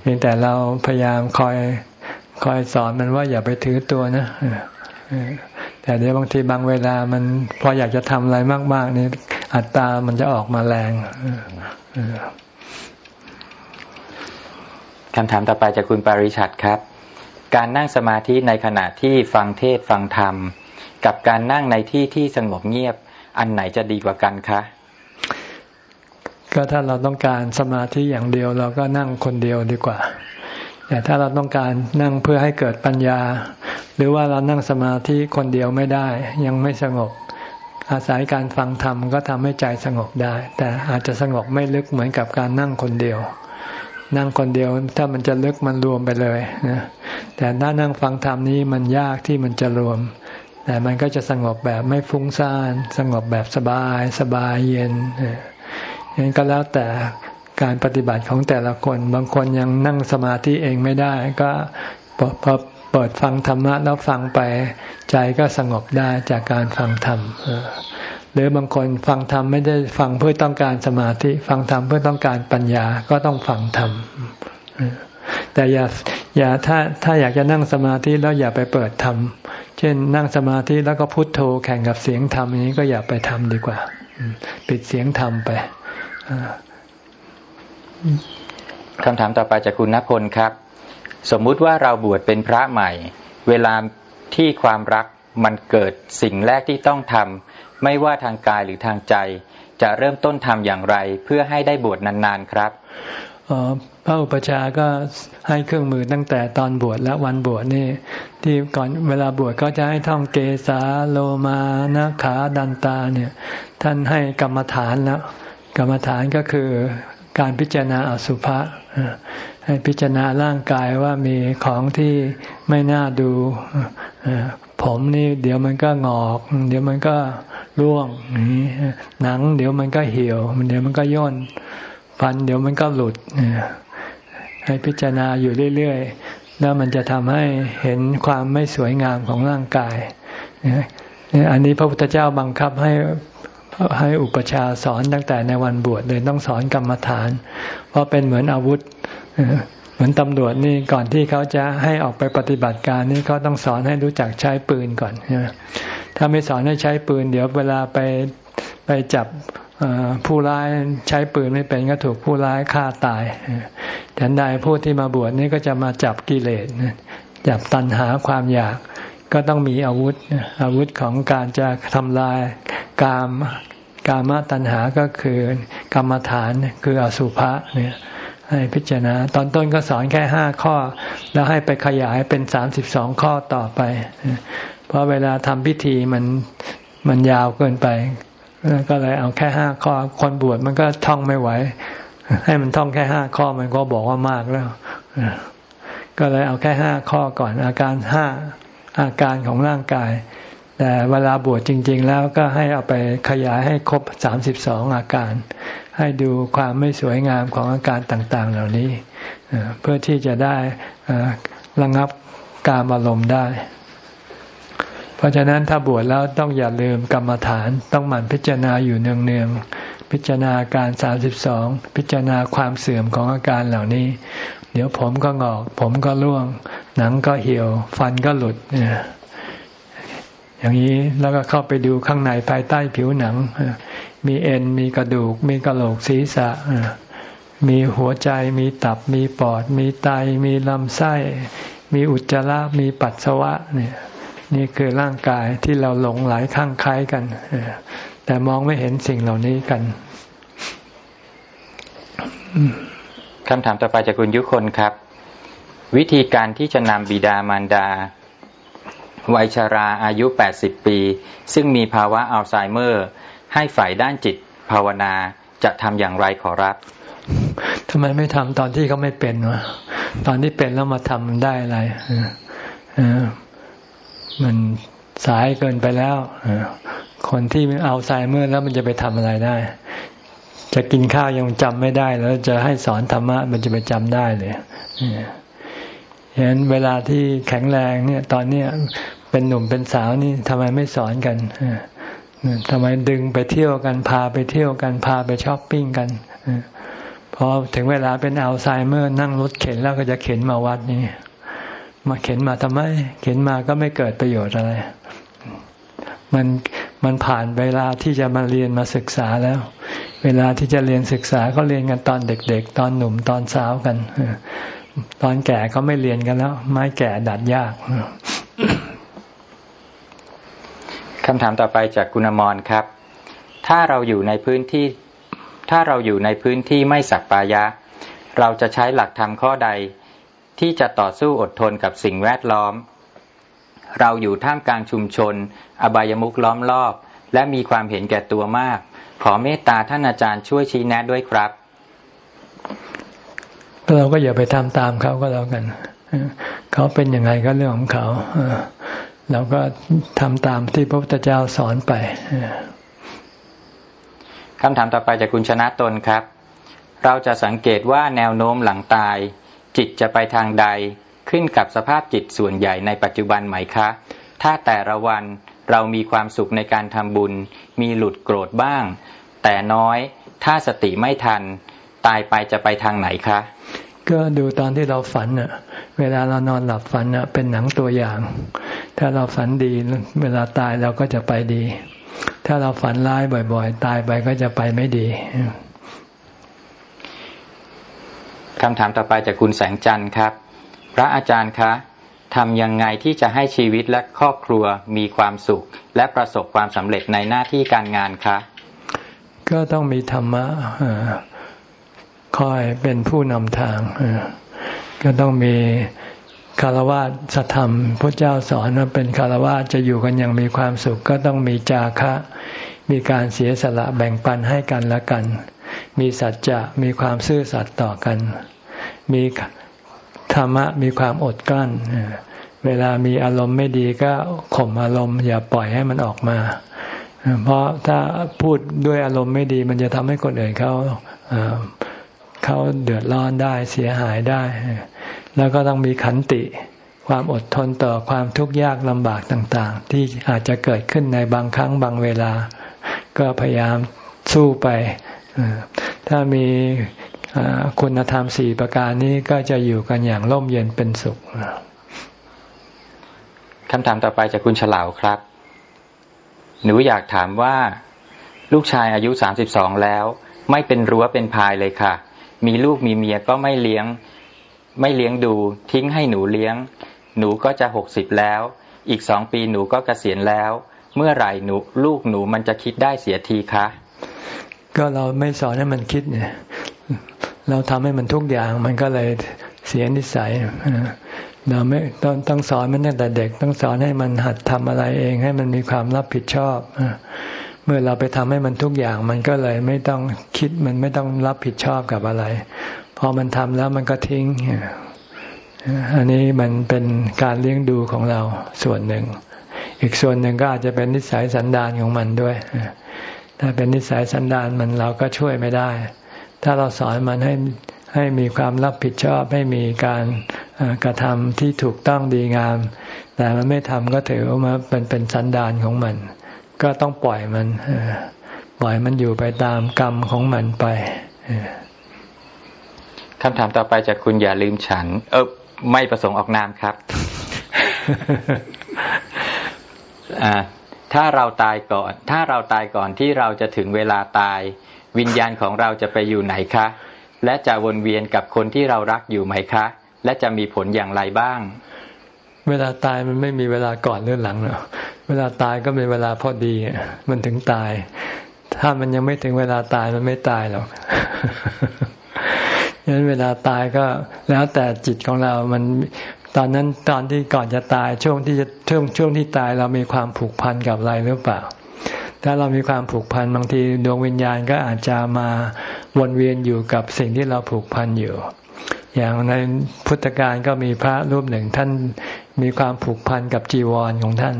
เพียงแต่เราพยายามคอยคอยสอนมันว่าอย่าไปถือตัวนะแต่เดี๋ยวบางทีบางเวลามันพออยากจะทำอะไรมาก ๆ นี่อัตตามันจะออกมาแรง คำถามต่อไปจากคุณปาริชัดครับ การนั่งสมาธิในขณะที่ฟังเทศฟังธรรม กับการนั่งในที่ที่สงบเงียบ อันไหนจะดีกว่ากันคะ ก็ถ้าเราต้องการสมาธิอย่างเดียวเราก็นั่งคนเดียวดีกว่า แต่ถ้าเราต้องการนั่งเพื่อให้เกิดปัญญา หรือว่าเรานั่งสมาธิคนเดียวไม่ได้ ยังไม่สงบ อาศัยการฟังธรรมก็ทำให้ใจสงบได้ แต่อาจจะสงบไม่ลึกเหมือนกับการนั่งคนเดียว นั่งคนเดียวถ้ามันจะลึกมันรวมไปเลยนะแต่ถ้านั่งฟังธรรมนี้มันยากที่มันจะรวม แต่มันก็จะสงบแบบไม่ฟุ้งซ่าน สงบแบบสบายสบายเย็นนั้นก็แล้วแต่การปฏิบัติของแต่ละคน บางคนยังนั่งสมาธิเองไม่ได้ ก็พอเปิดฟังธรรมะแล้วฟังไปใจก็สงบได้จากการฟังธรรม หรือบางคนฟังธรรมไม่ได้ฟังเพื่อต้องการสมาธิ ฟังธรรมเพื่อต้องการปัญญาก็ต้องฟังธรรมแต่อย่าอย่าถ้าถ้าอยากจะนั่งสมาธิแล้วอย่าไปเปิดธรรมเช่นนั่งสมาธิแล้วก็พุทโธแข่งกับเสียงธรรมนี้ก็อย่าไปทำดีกว่า ปิดเสียงธรรมไปคำถามต่อไปจากคุณณพลครับ สมมุติว่าเราบวชเป็นพระใหม่ เวลาที่ความรักมันเกิดสิ่งแรกที่ต้องทำ ไม่ว่าทางกายหรือทางใจ จะเริ่มต้นทำอย่างไรเพื่อให้ได้บวชนานๆครับพระอุปชาก็ให้เครื่องมือตั้งแต่ตอนบวชและวันบวชนี่ ที่ก่อนเวลาบวชก็จะให้ท่องเกสาโลมานาขาดันตาเนี่ย ท่านให้กรรมฐานแล้วกรรมฐานก็คือการพิจารณาอสุภะให้พิจารณาร่างกายว่ามีของที่ไม่น่าดูผมนี่ เดี๋ยวมันก็งอก เดี๋ยวมันก็ ร่วงหนัง เดี๋ยวมันก็เหี่ยวเดี๋ยวมันก็ย่นฟัน เดี๋ยวมันก็หลุดให้พิจารณาอยู่เรื่อยๆแล้วมันจะทำให้เห็นความไม่สวยงามของร่างกายอันนี้พระพุทธเจ้าบังคับให้ให้อุปชาสอนตั้งแต่ในวันบวชเลยต้องสอนกรรมฐาน เพราะเป็นเหมือนอาวุธเหมือนตำรวจนี่ก่อนที่เขาจะให้ออกไปปฏิบัติการนี่เขาต้องสอนให้รู้จักใช้ปืนก่อนใช่ไหม ถ้าไม่สอนให้ใช้ปืน เดี๋ยวเวลาไปไปจับผู้ร้ายใช้ปืนไม่เป็นก็ถูกผู้ร้ายฆ่าตายแต่ใดผู้ที่มาบวชนี่ก็จะมาจับกิเลสจับตัณหาความอยาก ก็ต้องมีอาวุธอาวุธของการจะทำลายกามกามตัณหาก็คือกรรมฐานคืออสุภะเนี่ยให้พิจารณาตอนต้นก็สอนแค่ห้าข้อ แล้วให้ไปขยายเป็นสามสิบสองข้อต่อไป เพราะเวลาทำพิธีมันมันยาวเกินไปก็เลยเอาแค่ห้าข้อคนบวชมันก็ท่องไม่ไหว ให้มันท่องแค่ห้าข้อมันก็บอกว่ามากแล้วก็เลยเอาแค่ห้าข้อก่อน อาการห้าอาการของร่างกาย แต่เวลาบวชจริง ๆ แล้วก็ให้เอาไปขยายให้ครบสามสิบสองอาการ ให้ดูความไม่สวยงามของอาการต่างๆ เหล่านี้ เพื่อที่จะได้ระงับการอารมณ์ได้ เพราะฉะนั้นถ้าบวชแล้วต้องอย่าลืมกรรมฐาน ต้องหมั่นพิจารณาอยู่เนืองๆพิจารณาการสามสิบสองพิจารณาความเสื่อมของอาการเหล่านี้ เดี๋ยวผมก็งอก ผมก็ร่วง หนังก็เหี่ยว ฟันก็หลุดอย่างนี้แล้วก็เข้าไปดูข้างในภายใต้ผิวหนัง มีเอ็นมีกระดูก มีกระโหลกศีรษะมีหัวใจมีตับมีปอด มีไตมีลำไส้ มีอุจจาระมีปัสสาวะเนี่ย นี่คือร่างกายที่เราหลงไหลข้างคล้ายกัน แต่มองไม่เห็นสิ่งเหล่านี้กันคำถามต่อไปจากคุณยุคนครับ วิธีการที่จะนำบิดามารดา วัยชาราอายุ 80 ปี ซึ่งมีภาวะอัลไซเมอร์ ให้ฝ่ายด้านจิตภาวนาจะทำอย่างไรขอรับทำไมไม่ทำตอนที่เขาไม่เป็นวะตอนที่เป็นแล้วมาทำมันได้อะไร มันสายเกินไปแล้วคนที่เอาไซเมอร์แล้วมันจะไปทำอะไรได้ จะกินข้าวยังจำไม่ได้ แล้วจะให้สอนธรรมะมันจะไปจำได้เลยเห็นเวลาที่แข็งแรงเนี่ย ตอนเนี้ยเป็นหนุ่มเป็นสาวนี่ทำไมไม่สอนกันทำไมดึงไปเที่ยวกันพาไปเที่ยวกันพาไปช้อปปิ้งกันพอถึงเวลาเป็นอัลไซเมอร์นั่งรถเข็นแล้วก็จะเข็นมาวัดนี่ มาเข็นมาทำไม เข็นมาก็ไม่เกิดประโยชน์อะไร มันมันผ่านเวลาที่จะมาเรียนมาศึกษาแล้ว เวลาที่จะเรียนศึกษาก็เรียนกันตอนเด็ก ๆ ตอนหนุ่มตอนสาวกันตอนแก่ก็ไม่เรียนกันแล้ว ไม้แก่ดัดยากคำถามต่อไปจากกุณมรครับ ถ้าเราอยู่ในพื้นที่ ถ้าเราอยู่ในพื้นที่ไม่สักปายะ เราจะใช้หลักธรรมข้อใด ที่จะต่อสู้อดทนกับสิ่งแวดล้อม เราอยู่ท่ามกลางชุมชน อบายมุกล้อมรอบ และมีความเห็นแก่ตัวมาก ขอเมตตาท่านอาจารย์ช่วยชี้แนะด้วยครับเราก็อย่าไปทำตามเขาก็แล้วกันเขาเป็นยังไงก็เรื่องของเขาเราก็ทำตามที่พระพุทธเจ้าสอนไปคำถามต่อไปจากคุณชนะตนครับ เราจะสังเกตว่าแนวโน้มหลังตาย จิตจะไปทางใด ขึ้นกับสภาพจิตส่วนใหญ่ในปัจจุบันไหมคะ ถ้าแต่ละวันเรามีความสุขในการทำบุญ มีหลุดโกรธบ้าง แต่น้อย ถ้าสติไม่ทัน ตายไปจะไปทางไหนคะ ก็ดูตอนที่เราฝันอะเวลาเรานอนหลับฝันอะเป็นหนังตัวอย่าง ถ้าเราฝันดี เวลาตายเราก็จะไปดี ถ้าเราฝันร้ายบ่อย ๆ ตายไปก็จะไปไม่ดี คำถามต่อไปจากคุณแสงจันทร์ครับ พระอาจารย์คะทำยังไงที่จะให้ชีวิตและครอบครัวมีความสุข และประสบความสำเร็จในหน้าที่การงานคะก็ต้องมีธรรมะคอยเป็นผู้นำทางก็ต้องมีคารวะสธรรมพระเจ้าสอนว่าเป็นคารวะจะอยู่กันอย่างมีความสุข ก็ต้องมีจาคะ มีการเสียสละแบ่งปันให้กันและกัน มีสัจจะมีความซื่อสัตย์ต่อกัน มีธรรมะมีความอดกลั้น เวลามีอารมณ์ไม่ดีก็ข่มอารมณ์ อย่าปล่อยให้มันออกมา เพราะถ้าพูดด้วยอารมณ์ไม่ดี มันจะทำให้คนอื่นเขาเขาเดือดร้อนได้เสียหายได้ แล้วก็ต้องมีขันติความอดทนต่อความทุกข์ยากลำบากต่าง ๆ ที่อาจจะเกิดขึ้นในบางครั้งบางเวลา ก็พยายามสู้ไป ถ้ามีคุณธรรมสี่ประการนี้ก็จะอยู่กันอย่างร่มเย็นเป็นสุขคำถามต่อไปจากคุณฉลาวครับ หนูอยากถามว่า ลูกชายอายุสามสิบสองแล้ว ไม่เป็นรั้วเป็นพายเลยค่ะ มีลูกมีเมียก็ไม่เลี้ยง ไม่เลี้ยงดู ทิ้งให้หนูเลี้ยง หนูก็จะหกสิบแล้ว อีกสองปีหนูก็เกษียณแล้ว เมื่อไหร่หนูลูกหนูมันจะคิดได้เสียทีคะก็เราไม่สอนให้มันคิดเนี่ย เราทำให้มันทุกอย่าง มันก็เลยเสียนิสัยเราไม่ต้องต้องสอนมันตั้งแต่เด็ก ต้องสอนให้มันหัดทำอะไรเอง ให้มันมีความรับผิดชอบเมื่อเราไปทำให้มันทุกอย่าง มันก็เลยไม่ต้องคิดมันไม่ต้องรับผิดชอบกับอะไร พอมันทำแล้วมันก็ทิ้งอันนี้มันเป็นการเลี้ยงดูของเราส่วนหนึ่ง อีกส่วนหนึ่งก็อาจจะเป็นนิสัยสันดานของมันด้วย ถ้าเป็นนิสัยสันดานมันเราก็ช่วยไม่ได้ ถ้าเราสอนมันให้ให้มีความรับผิดชอบ ให้มีการกระทำที่ถูกต้องดีงาม แต่มันไม่ทำก็ถือว่าเป็นเป็นสันดานของมัน ก็ต้องปล่อยมันปล่อยมันอยู่ไปตามกรรมของมันไปคำถามต่อไปจากคุณอย่าลืมฉัน เออไม่ประสงค์ออกนามครับ ถ้าเราตายก่อน ถ้าเราตายก่อนที่เราจะถึงเวลาตาย วิญญาณของเราจะไปอยู่ไหนคะ และจะวนเวียนกับคนที่เรารักอยู่ไหมคะ และจะมีผลอย่างไรบ้าง เวลาตายมันไม่มีเวลาก่อนหรือหลังหรอกเวลาตายก็เป็นเวลาพอดีมันถึงตาย ถ้ามันยังไม่ถึงเวลาตายมันไม่ตายหรอกฉะนั้นเวลาตายก็แล้วแต่จิตของเรา มัน ตอนนั้นตอนที่ก่อนจะตายช่วงที่จะช่วงช่วงที่ตายเรามีความผูกพันกับอะไรหรือเปล่า ถ้าเรามีความผูกพันบางทีดวงวิญญาณก็อาจจะมาวนเวียนอยู่กับสิ่งที่เราผูกพันอยู่ อย่างในพุทธกาลก็มีพระรูปหนึ่งท่านมีความผูกพันกับจีวรของท่าน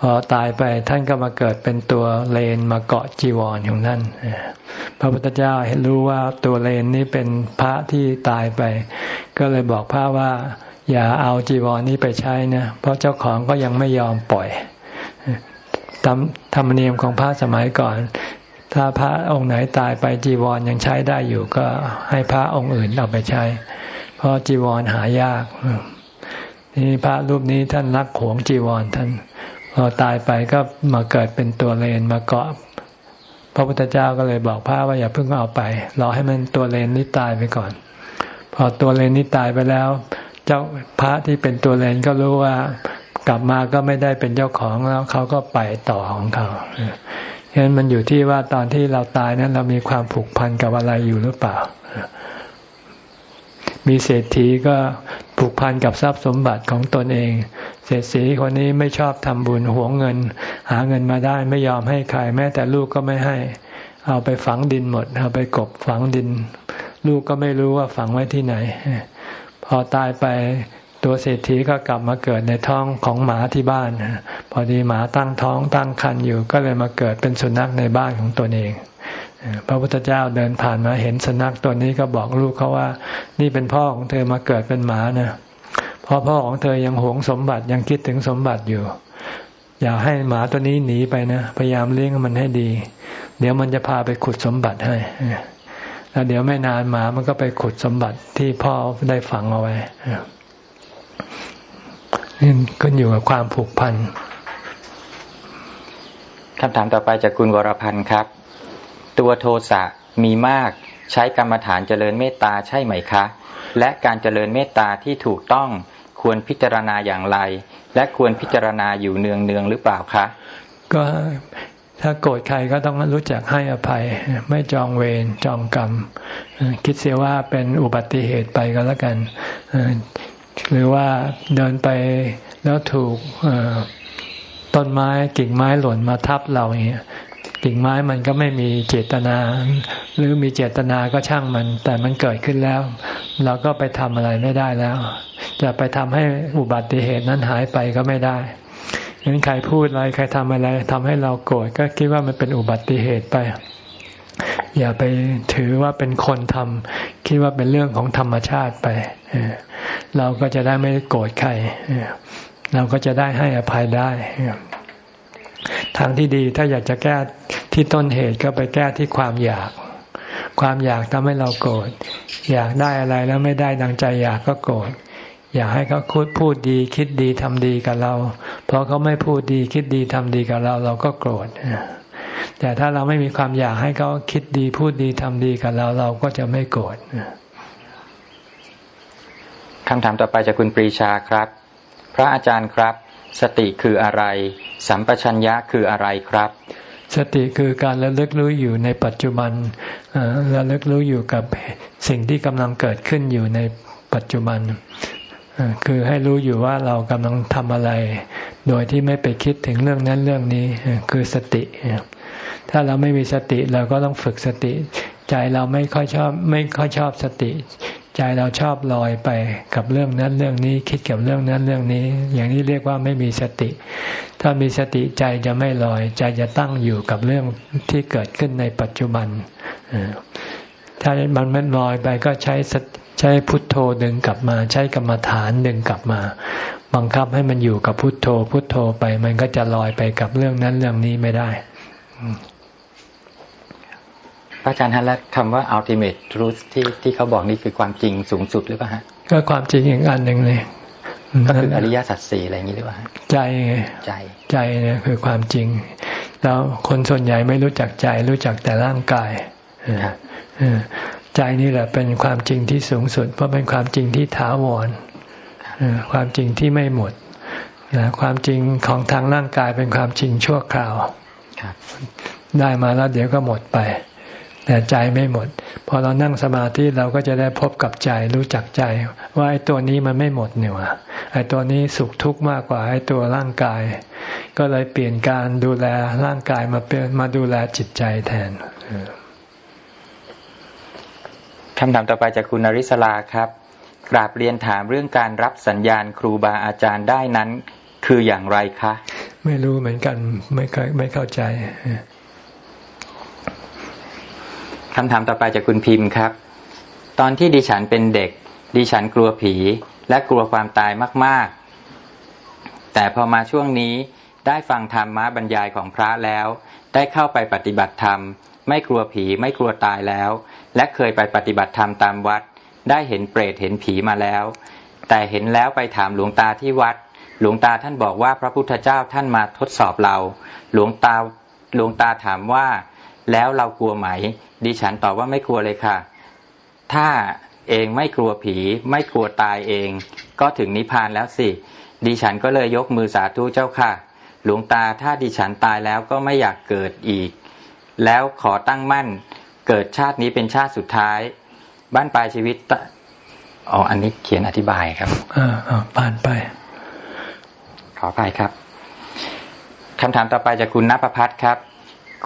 พอตายไปท่านก็มาเกิดเป็นตัวเลนมาเกาะจีวรของท่านพระพุทธเจ้าเห็นรู้ว่าตัวเลนนี้เป็นพระที่ตายไป ก็เลยบอกพระว่า อย่าเอาจีวรนี้ไปใช้นะเพราะเจ้าของก็ยังไม่ยอมปล่อยตามธรรมเนียมของพระสมัยก่อน ถ้าพระองค์ไหนตายไปจีวรยังใช้ได้อยู่ก็ให้พระองค์อื่นเอาไปใช้ เพราะจีวรหายากนี่พระรูปนี้ท่านรักหวงจีวรท่าน พอตายไปก็มาเกิดเป็นตัวเลนมาเกาะ พระพุทธเจ้าก็เลยบอกพระว่าอย่าเพิ่งเอาไปรอให้มันตัวเลนนี้ตายไปก่อน พอตัวเลนนี้ตายไปแล้ว เจ้าพระที่เป็นตัวเลนก็รู้ว่ากลับมาก็ไม่ได้เป็นเจ้าของแล้วเขาก็ไปต่อของเขาฉะนั้นมันอยู่ที่ว่าตอนที่เราตายนั้น เรามีความผูกพันกับอะไรอยู่หรือเปล่า มีเศรษฐีก็ผูกพันกับทรัพย์สมบัติของตนเอง เศรษฐีคนนี้ไม่ชอบทำบุญหวงเงิน หาเงินมาได้ไม่ยอมให้ใครแม้แต่ลูกก็ไม่ให้ เอาไปฝังดินหมด เอาไปกบฝังดิน ลูกก็ไม่รู้ว่าฝังไว้ที่ไหน อตายไปตัวเศรษฐีก็กลับมาเกิดในท้องของหมาที่บ้าน พอดีหมาตั้งท้องตั้งครรภ์อยู่ก็เลยมาเกิดเป็นสุนัขในบ้านของตนเอง พระพุทธเจ้าเดินผ่านมาเห็นสุนัขตัวนี้ก็บอกลูกเขาว่า นี่เป็นพ่อของเธอมาเกิดเป็นหมานะเพราะพ่อของเธอยังหวงสมบัติยังคิดถึงสมบัติอยู่ อย่าให้หมาตัวนี้หนีไปนะ พยายามเลี้ยงมันให้ดี เดี๋ยวมันจะพาไปขุดสมบัติให้ แล้วเดี๋ยวไม่นานหมามันก็ไปขุดสมบัติที่พ่อได้ฝังเอาไว้นี่ก็อยู่กับความผูกพันคำถามต่อไปจากคุณวรพันธ์ครับ ตัวโทสะมีมากใช้กรรมฐานเจริญเมตตาใช่ไหมคะ และการเจริญเมตตาที่ถูกต้องควรพิจารณาอย่างไร และควรพิจารณาอยู่เนืองเนืองหรือเปล่าคะ ก็ ถ้าโกรธใครก็ต้องรู้จักให้อภัย ไม่จองเวรจองกรรม คิดเสียว่าเป็นอุบัติเหตุไปก็แล้วกัน หรือว่าเดินไปแล้วถูกต้นไม้กิ่งไม้หล่นมาทับเราอย่างเงี้ยกิ่งไม้มันก็ไม่มีเจตนา หรือมีเจตนาก็ช่างมัน แต่มันเกิดขึ้นแล้ว เราก็ไปทำอะไรไม่ได้แล้ว จะไปทำให้อุบัติเหตุนั้นหายไปก็ไม่ได้ งั้นใครพูดอะไรใครทำอะไรทำให้เราโกรธก็คิดว่ามันเป็นอุบัติเหตุไป อย่าไปถือว่าเป็นคนทำคิดว่าเป็นเรื่องของธรรมชาติไปเราก็จะได้ไม่โกรธใครเราก็จะได้ให้อภัยได้ทางที่ดีถ้าอยากจะแก้ที่ต้นเหตุก็ไปแก้ที่ความอยาก ความอยากทำให้เราโกรธอยากได้อะไรแล้วไม่ได้ดังใจอยากก็โกรธ อยากให้เขาพูดพูดดี คิดดีทำดีกับเราเพราะเขาไม่พูดดี คิดดีทำดีกับเรา เราก็โกรธแต่ถ้าเราไม่มีความอยากให้เขาคิดดีพูดดีทำดีกับเรา เราก็จะไม่โกรธคำถามต่อไปจากคุณปรีชาครับ พระอาจารย์ครับ สติคืออะไร สัมปชัญญะคืออะไรครับ สติคือการระลึกรู้อยู่ในปัจจุบันระลึกรู้อยู่กับสิ่งที่กำลังเกิดขึ้นอยู่ในปัจจุบัน คือให้รู้อยู่ว่าเรากำลังทำอะไร โดยที่ไม่ไปคิดถึงเรื่องนั้นเรื่องนี้ คือสติ ถ้าเราไม่มีสติเราก็ต้องฝึกสติ ใจเราไม่ค่อยชอบไม่ค่อยชอบสติ ใจเราชอบลอยไปกับเรื่องนั้นเรื่องนี้ คิดกับเรื่องนั้นเรื่องนี้ อย่างนี้เรียกว่าไม่มีสติ ถ้ามีสติใจจะไม่ลอย ใจจะตั้งอยู่กับเรื่องที่เกิดขึ้นในปัจจุบันถ้ามันไม่ลอยไปก็ใช้ ใช้พุทโธดึงกลับมา ใช้กรรมฐานดึงกลับมา บังคับให้มันอยู่กับพุทโธ พุทโธไปมันก็จะลอยไปกับเรื่องนั้นเรื่องนี้ไม่ได้พระอาจารย์ฮะและคำว่า ultimate truth ที่ที่เขาบอกนี่คือความจริงสูงสุดหรือเปล่าฮะก็ความจริงอีกอันหนึ่งเลยก็คืออริยสัจสี่อะไรอย่างนี้หรือเปล่าใจไงใจใจเนี่ยคือความจริง แล้วคนส่วนใหญ่ไม่รู้จักใจรู้จักแต่ร่างกาย ใจนี่แหละเป็นความจริงที่สูงสุด เพราะเป็นความจริงที่ถาวรความจริงที่ไม่หมดความจริงของทางร่างกายเป็นความจริงชั่วคราวได้มาแล้วเดี๋ยวก็หมดไป แต่ใจไม่หมด พอเรานั่งสมาธิเราก็จะได้พบกับใจรู้จักใจ ว่าไอ้ตัวนี้มันไม่หมดเนี่ยวะไอ้ตัวนี้สุขทุกข์มากกว่าไอ้ตัวร่างกาย ก็เลยเปลี่ยนการดูแลร่างกายมาเป็นมาดูแลจิตใจแทนำถามต่อไปจากคุณนริศลาครับ กราบเรียนถามเรื่องการรับสัญญาณครูบาอาจารย์ได้นั้น คืออย่างไรคะ ไม่รู้เหมือนกันไม่เคยไม่เข้าใจคำถามต่อไปจากคุณพิมพ์ครับ ตอนที่ดิฉันเป็นเด็ก ดิฉันกลัวผี และกลัวความตายมาก ๆ แต่พอมาช่วงนี้ได้ฟังธรรมะบรรยายของพระแล้ว ได้เข้าไปปฏิบัติธรรม ไม่กลัวผีไม่กลัวตายแล้ว และเคยไปปฏิบัติธรรมตามวัด ได้เห็นเปรตเห็นผีมาแล้ว แต่เห็นแล้วไปถามหลวงตาที่วัด หลวงตาท่านบอกว่าพระพุทธเจ้าท่านมาทดสอบเรา หลวงตาหลวงตาถามว่าแล้วเรากลัวไหม ดิฉันตอบว่าไม่กลัวเลยค่ะ ถ้าเองไม่กลัวผี ไม่กลัวตายเอง ก็ถึงนิพพานแล้วสิ ดิฉันก็เลยยกมือสาธุเจ้าค่ะ หลวงตาถ้าดิฉันตายแล้วก็ไม่อยากเกิดอีก แล้วขอตั้งมั่น เกิดชาตินี้เป็นชาติสุดท้าย บ้านปลายชีวิตอ๋ออันนี้เขียนอธิบายครับอ่าผ่านไป ขออภัยครับคำถามต่อไปจากคุณนภพัฒน์ครับ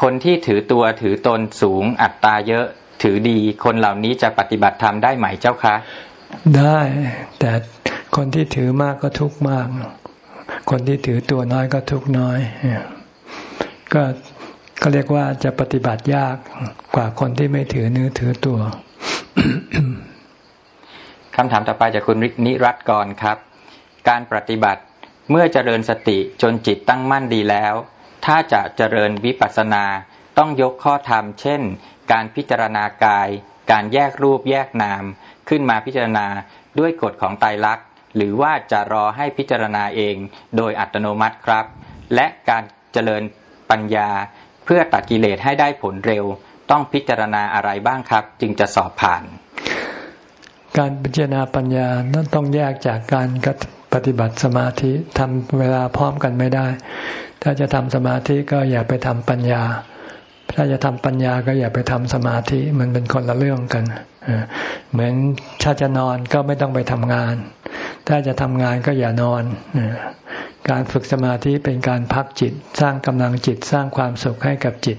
คนที่ถือตัวถือตนสูงอัตตาเยอะถือดีคนเหล่านี้จะปฏิบัติธรรมได้ไหมเจ้าคะ ได้ แต่คนที่ถือมากก็ทุกมาก คนที่ถือตัวน้อยก็ทุกน้อย ก็ ก็เรียกว่าจะปฏิบัติยากกว่าคนที่ไม่ถือเนื้อถือตัวคำถามต่อไปจากคุณนิรัตกรครับ การปฏิบัติเมื่อเจริญสติจนจิตตั้งมั่นดีแล้ว ถ้าจะเจริญวิปัสสนาต้องยกข้อธรรม เช่น การพิจารณากาย การแยกรูปแยกนาม ขึ้นมาพิจารณาด้วยกฎของไตรลักษณ์ หรือว่าจะรอให้พิจารณาเองโดยอัตโนมัติครับ และการเจริญปัญญา เพื่อตัดกิเลสให้ได้ผลเร็ว ต้องพิจารณาอะไรบ้างครับ จึงจะสอบผ่าน การพิจารณาปัญญาต้องแยกจากการปฏิบัติสมาธิทำเวลาพร้อมกันไม่ได้ ถ้าจะทำสมาธิก็อย่าไปทำปัญญา ถ้าจะทำปัญญาก็อย่าไปทำสมาธิมันเป็นคนละเรื่องกันเหมือนถ้าจะนอนก็ไม่ต้องไปทำงาน ถ้าจะทำงานก็อย่านอน การฝึกสมาธิเป็นการพักจิต สร้างกำลังจิตสร้างความสุขให้กับจิต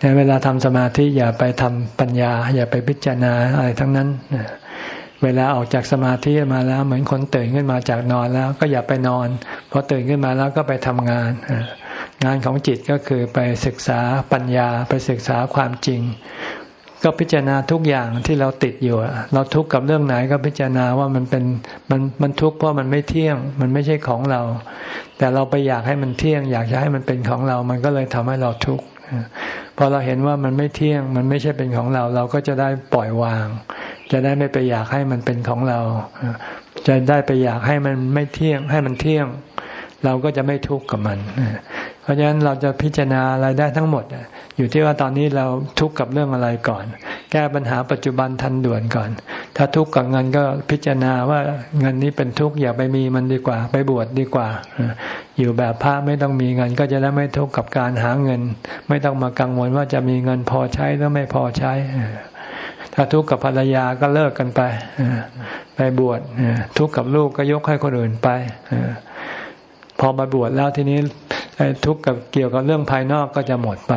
ในเวลาทำสมาธิอย่าไปทำปัญญา อย่าไปพิจารณาอะไรทั้งนั้นเวลาออกจากสมาธิมาแล้ว เหมือนคนตื่นขึ้นมาจากนอนแล้ว ก็อย่าไปนอนพอตื่นขึ้นมาแล้วก็ไปทำงาน งานของจิตก็คือไปศึกษาปัญญาไปศึกษาความจริง ก็พิจารณาทุกอย่างที่เราติดอยู่ เราทุกข์กับเรื่องไหนก็พิจารณาว่ามันเป็นมันมันทุกข์เพราะมันไม่เที่ยง มันไม่ใช่ของเรา แต่เราไปอยากให้มันเที่ยง อยากจะให้มันเป็นของเรา มันก็เลยทำให้เราทุกข์พอเราเห็นว่ามันไม่เที่ยง มันไม่ใช่เป็นของเรา เราก็จะได้ปล่อยวาง จะได้ไม่ไปอยากให้มันเป็นของเรา จะได้ไปอยากให้มันไม่เที่ยง ให้มันเที่ยง เราก็จะไม่ทุกข์กับมันเราะฉะนั้นเราจะพิจารณาอะไรได้ทั้งหมดอยู่ที่ว่าตอนนี้เราทุกข์กับเรื่องอะไรก่อน แก้ปัญหาปัจจุบันทันด่วนก่อน ถ้าทุกข์กับเงินก็พิจารณาว่าเงินนี้เป็นทุกข์อย่าไปมีมันดีกว่า ไปบวชดดีกว่า อยู่แบบพระไม่ต้องมีเงิน ก็จะได้ไม่ทุกข์กับการหาเงิน ไม่ต้องมากังวลว่าจะมีเงินพอใช้หรือไม่พอใช้ ถ้าทุกข์กับภรรยาก็เลิกกันไปไปบวชทุกข์กับลูกก็ยกให้คนอื่นไปพอมาบวชแล้วทีนี้ ทุกข์กับเกี่ยวกับเรื่องภายนอกก็จะหมดไป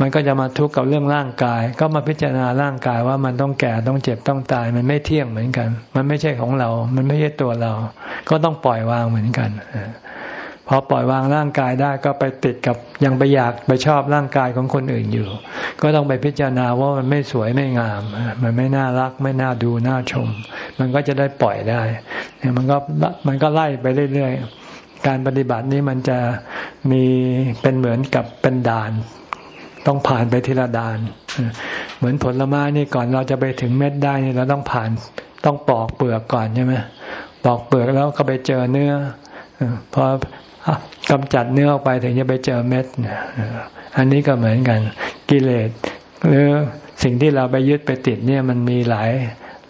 มันก็จะมาทุกข์กับเรื่องร่างกาย ก็มาพิจารณาร่างกายว่ามันต้องแก่ต้องเจ็บต้องตาย มันไม่เที่ยงเหมือนกัน มันไม่ใช่ของเรา มันไม่ใช่ตัวเรา ก็ต้องปล่อยวางเหมือนกันพอปล่อยวางร่างกายได้ก็ไปติดกับยังไปอยากไปชอบร่างกายของคนอื่นอยู่ ก็ต้องไปพิจารณาว่ามันไม่สวยไม่งาม มันไม่น่ารัก ไม่น่าดูน่าชม มันก็จะได้ปล่อยได้เนี่ยมันก็มันก็ไล่ไปเรื่อยๆ การปฏิบัตินี้มันจะมีเป็นเหมือนกับเป็นด่าน ต้องผ่านไปทีละด่าน เหมือนผลไม้นี่ก่อนเราจะไปถึงเม็ดได้นี่เราต้องผ่านต้องปอกเปลือกก่อนใช่ไหมปอกเปลือกแล้วก็ไปเจอเนื้อพอกำจัดเนื้อออกไปถึงจะไปเจอเม็ดอันนี้ก็เหมือนกัน กิเลสหรือสิ่งที่เราไปยึดไปติดเนี่ยมันมีหลาย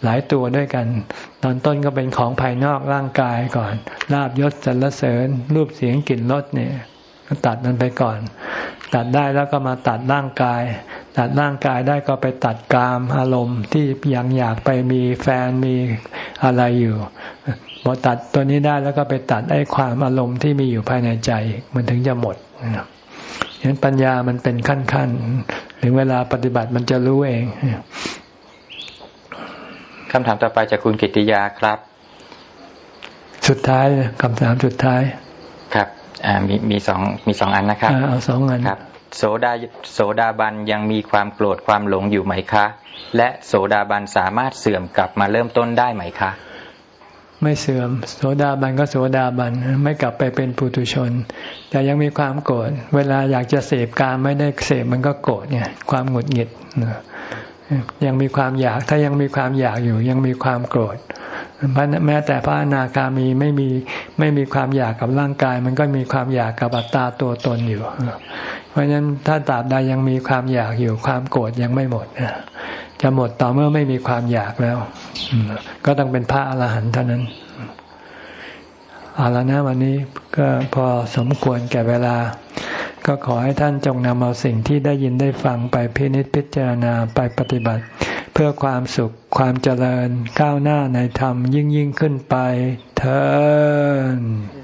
หลายตัวด้วยกัน ตอนต้นก็เป็นของภายนอกร่างกายก่อนลาบยศสรรเสริญ รูปเสียงกลิ่นรสเนี่ยตัดมันไปก่อน ตัดได้แล้วก็มาตัดร่างกาย ตัดร่างกายได้ก็ไปตัดกามอารมณ์ที่ยังอยากไปมีแฟนมีอะไรอยู่พอตัดตัวนี้ได้แล้วก็ไปตัดไอ้ความอารมณ์ที่มีอยู่ภายในใจ มันถึงจะหมดฉะนั้นปัญญามันเป็นขั้นขั้นถึงเวลาปฏิบัติมันจะรู้เอง คำถามต่อไปจากคุณกิติยาครับ สุดท้ายคำถามสุดท้าย ครับอ่ามีมีสองมีสองอันนะครับเอาสองอันครับโสดาโสดาบันยังมีความโกรธความหลงอยู่ไหมคะ และโสดาบันสามารถเสื่อมกลับมาเริ่มต้นได้ไหมคะ ไม่เสื่อม โสดาบันก็โสดาบันไม่กลับไปเป็นปุถุชน แต่ยังมีความโกรธเวลาอยากจะเสพการไม่ได้เสพมันก็โกรธเนี่ยความหงุดหงิด ยังมีความอยาก ถ้ายังมีความอยากอยู่ ยังมีความโกรธแม้แต่พระอนาคามีไม่มีไม่มีความอยากกับร่างกาย มันก็มีความอยากกับอัตตาตัวตนอยู่ เพราะฉะนั้นถ้าตราบใดยังมีความอยากอยู่ ความโกรธยังไม่หมดจะหมดต่อเมื่อไม่มีความอยากแล้ว ก็ต้องเป็นพระอรหันต์เท่านั้น เอาละนะวันนี้ก็พอสมควรแก่เวลา ก็ขอให้ท่านจงนำเอาสิ่งที่ได้ยินได้ฟังไปพินิจพิจารณาไปปฏิบัติ เพื่อความสุขความเจริญก้าวหน้าในธรรมยิ่งยิ่งขึ้นไปเถิด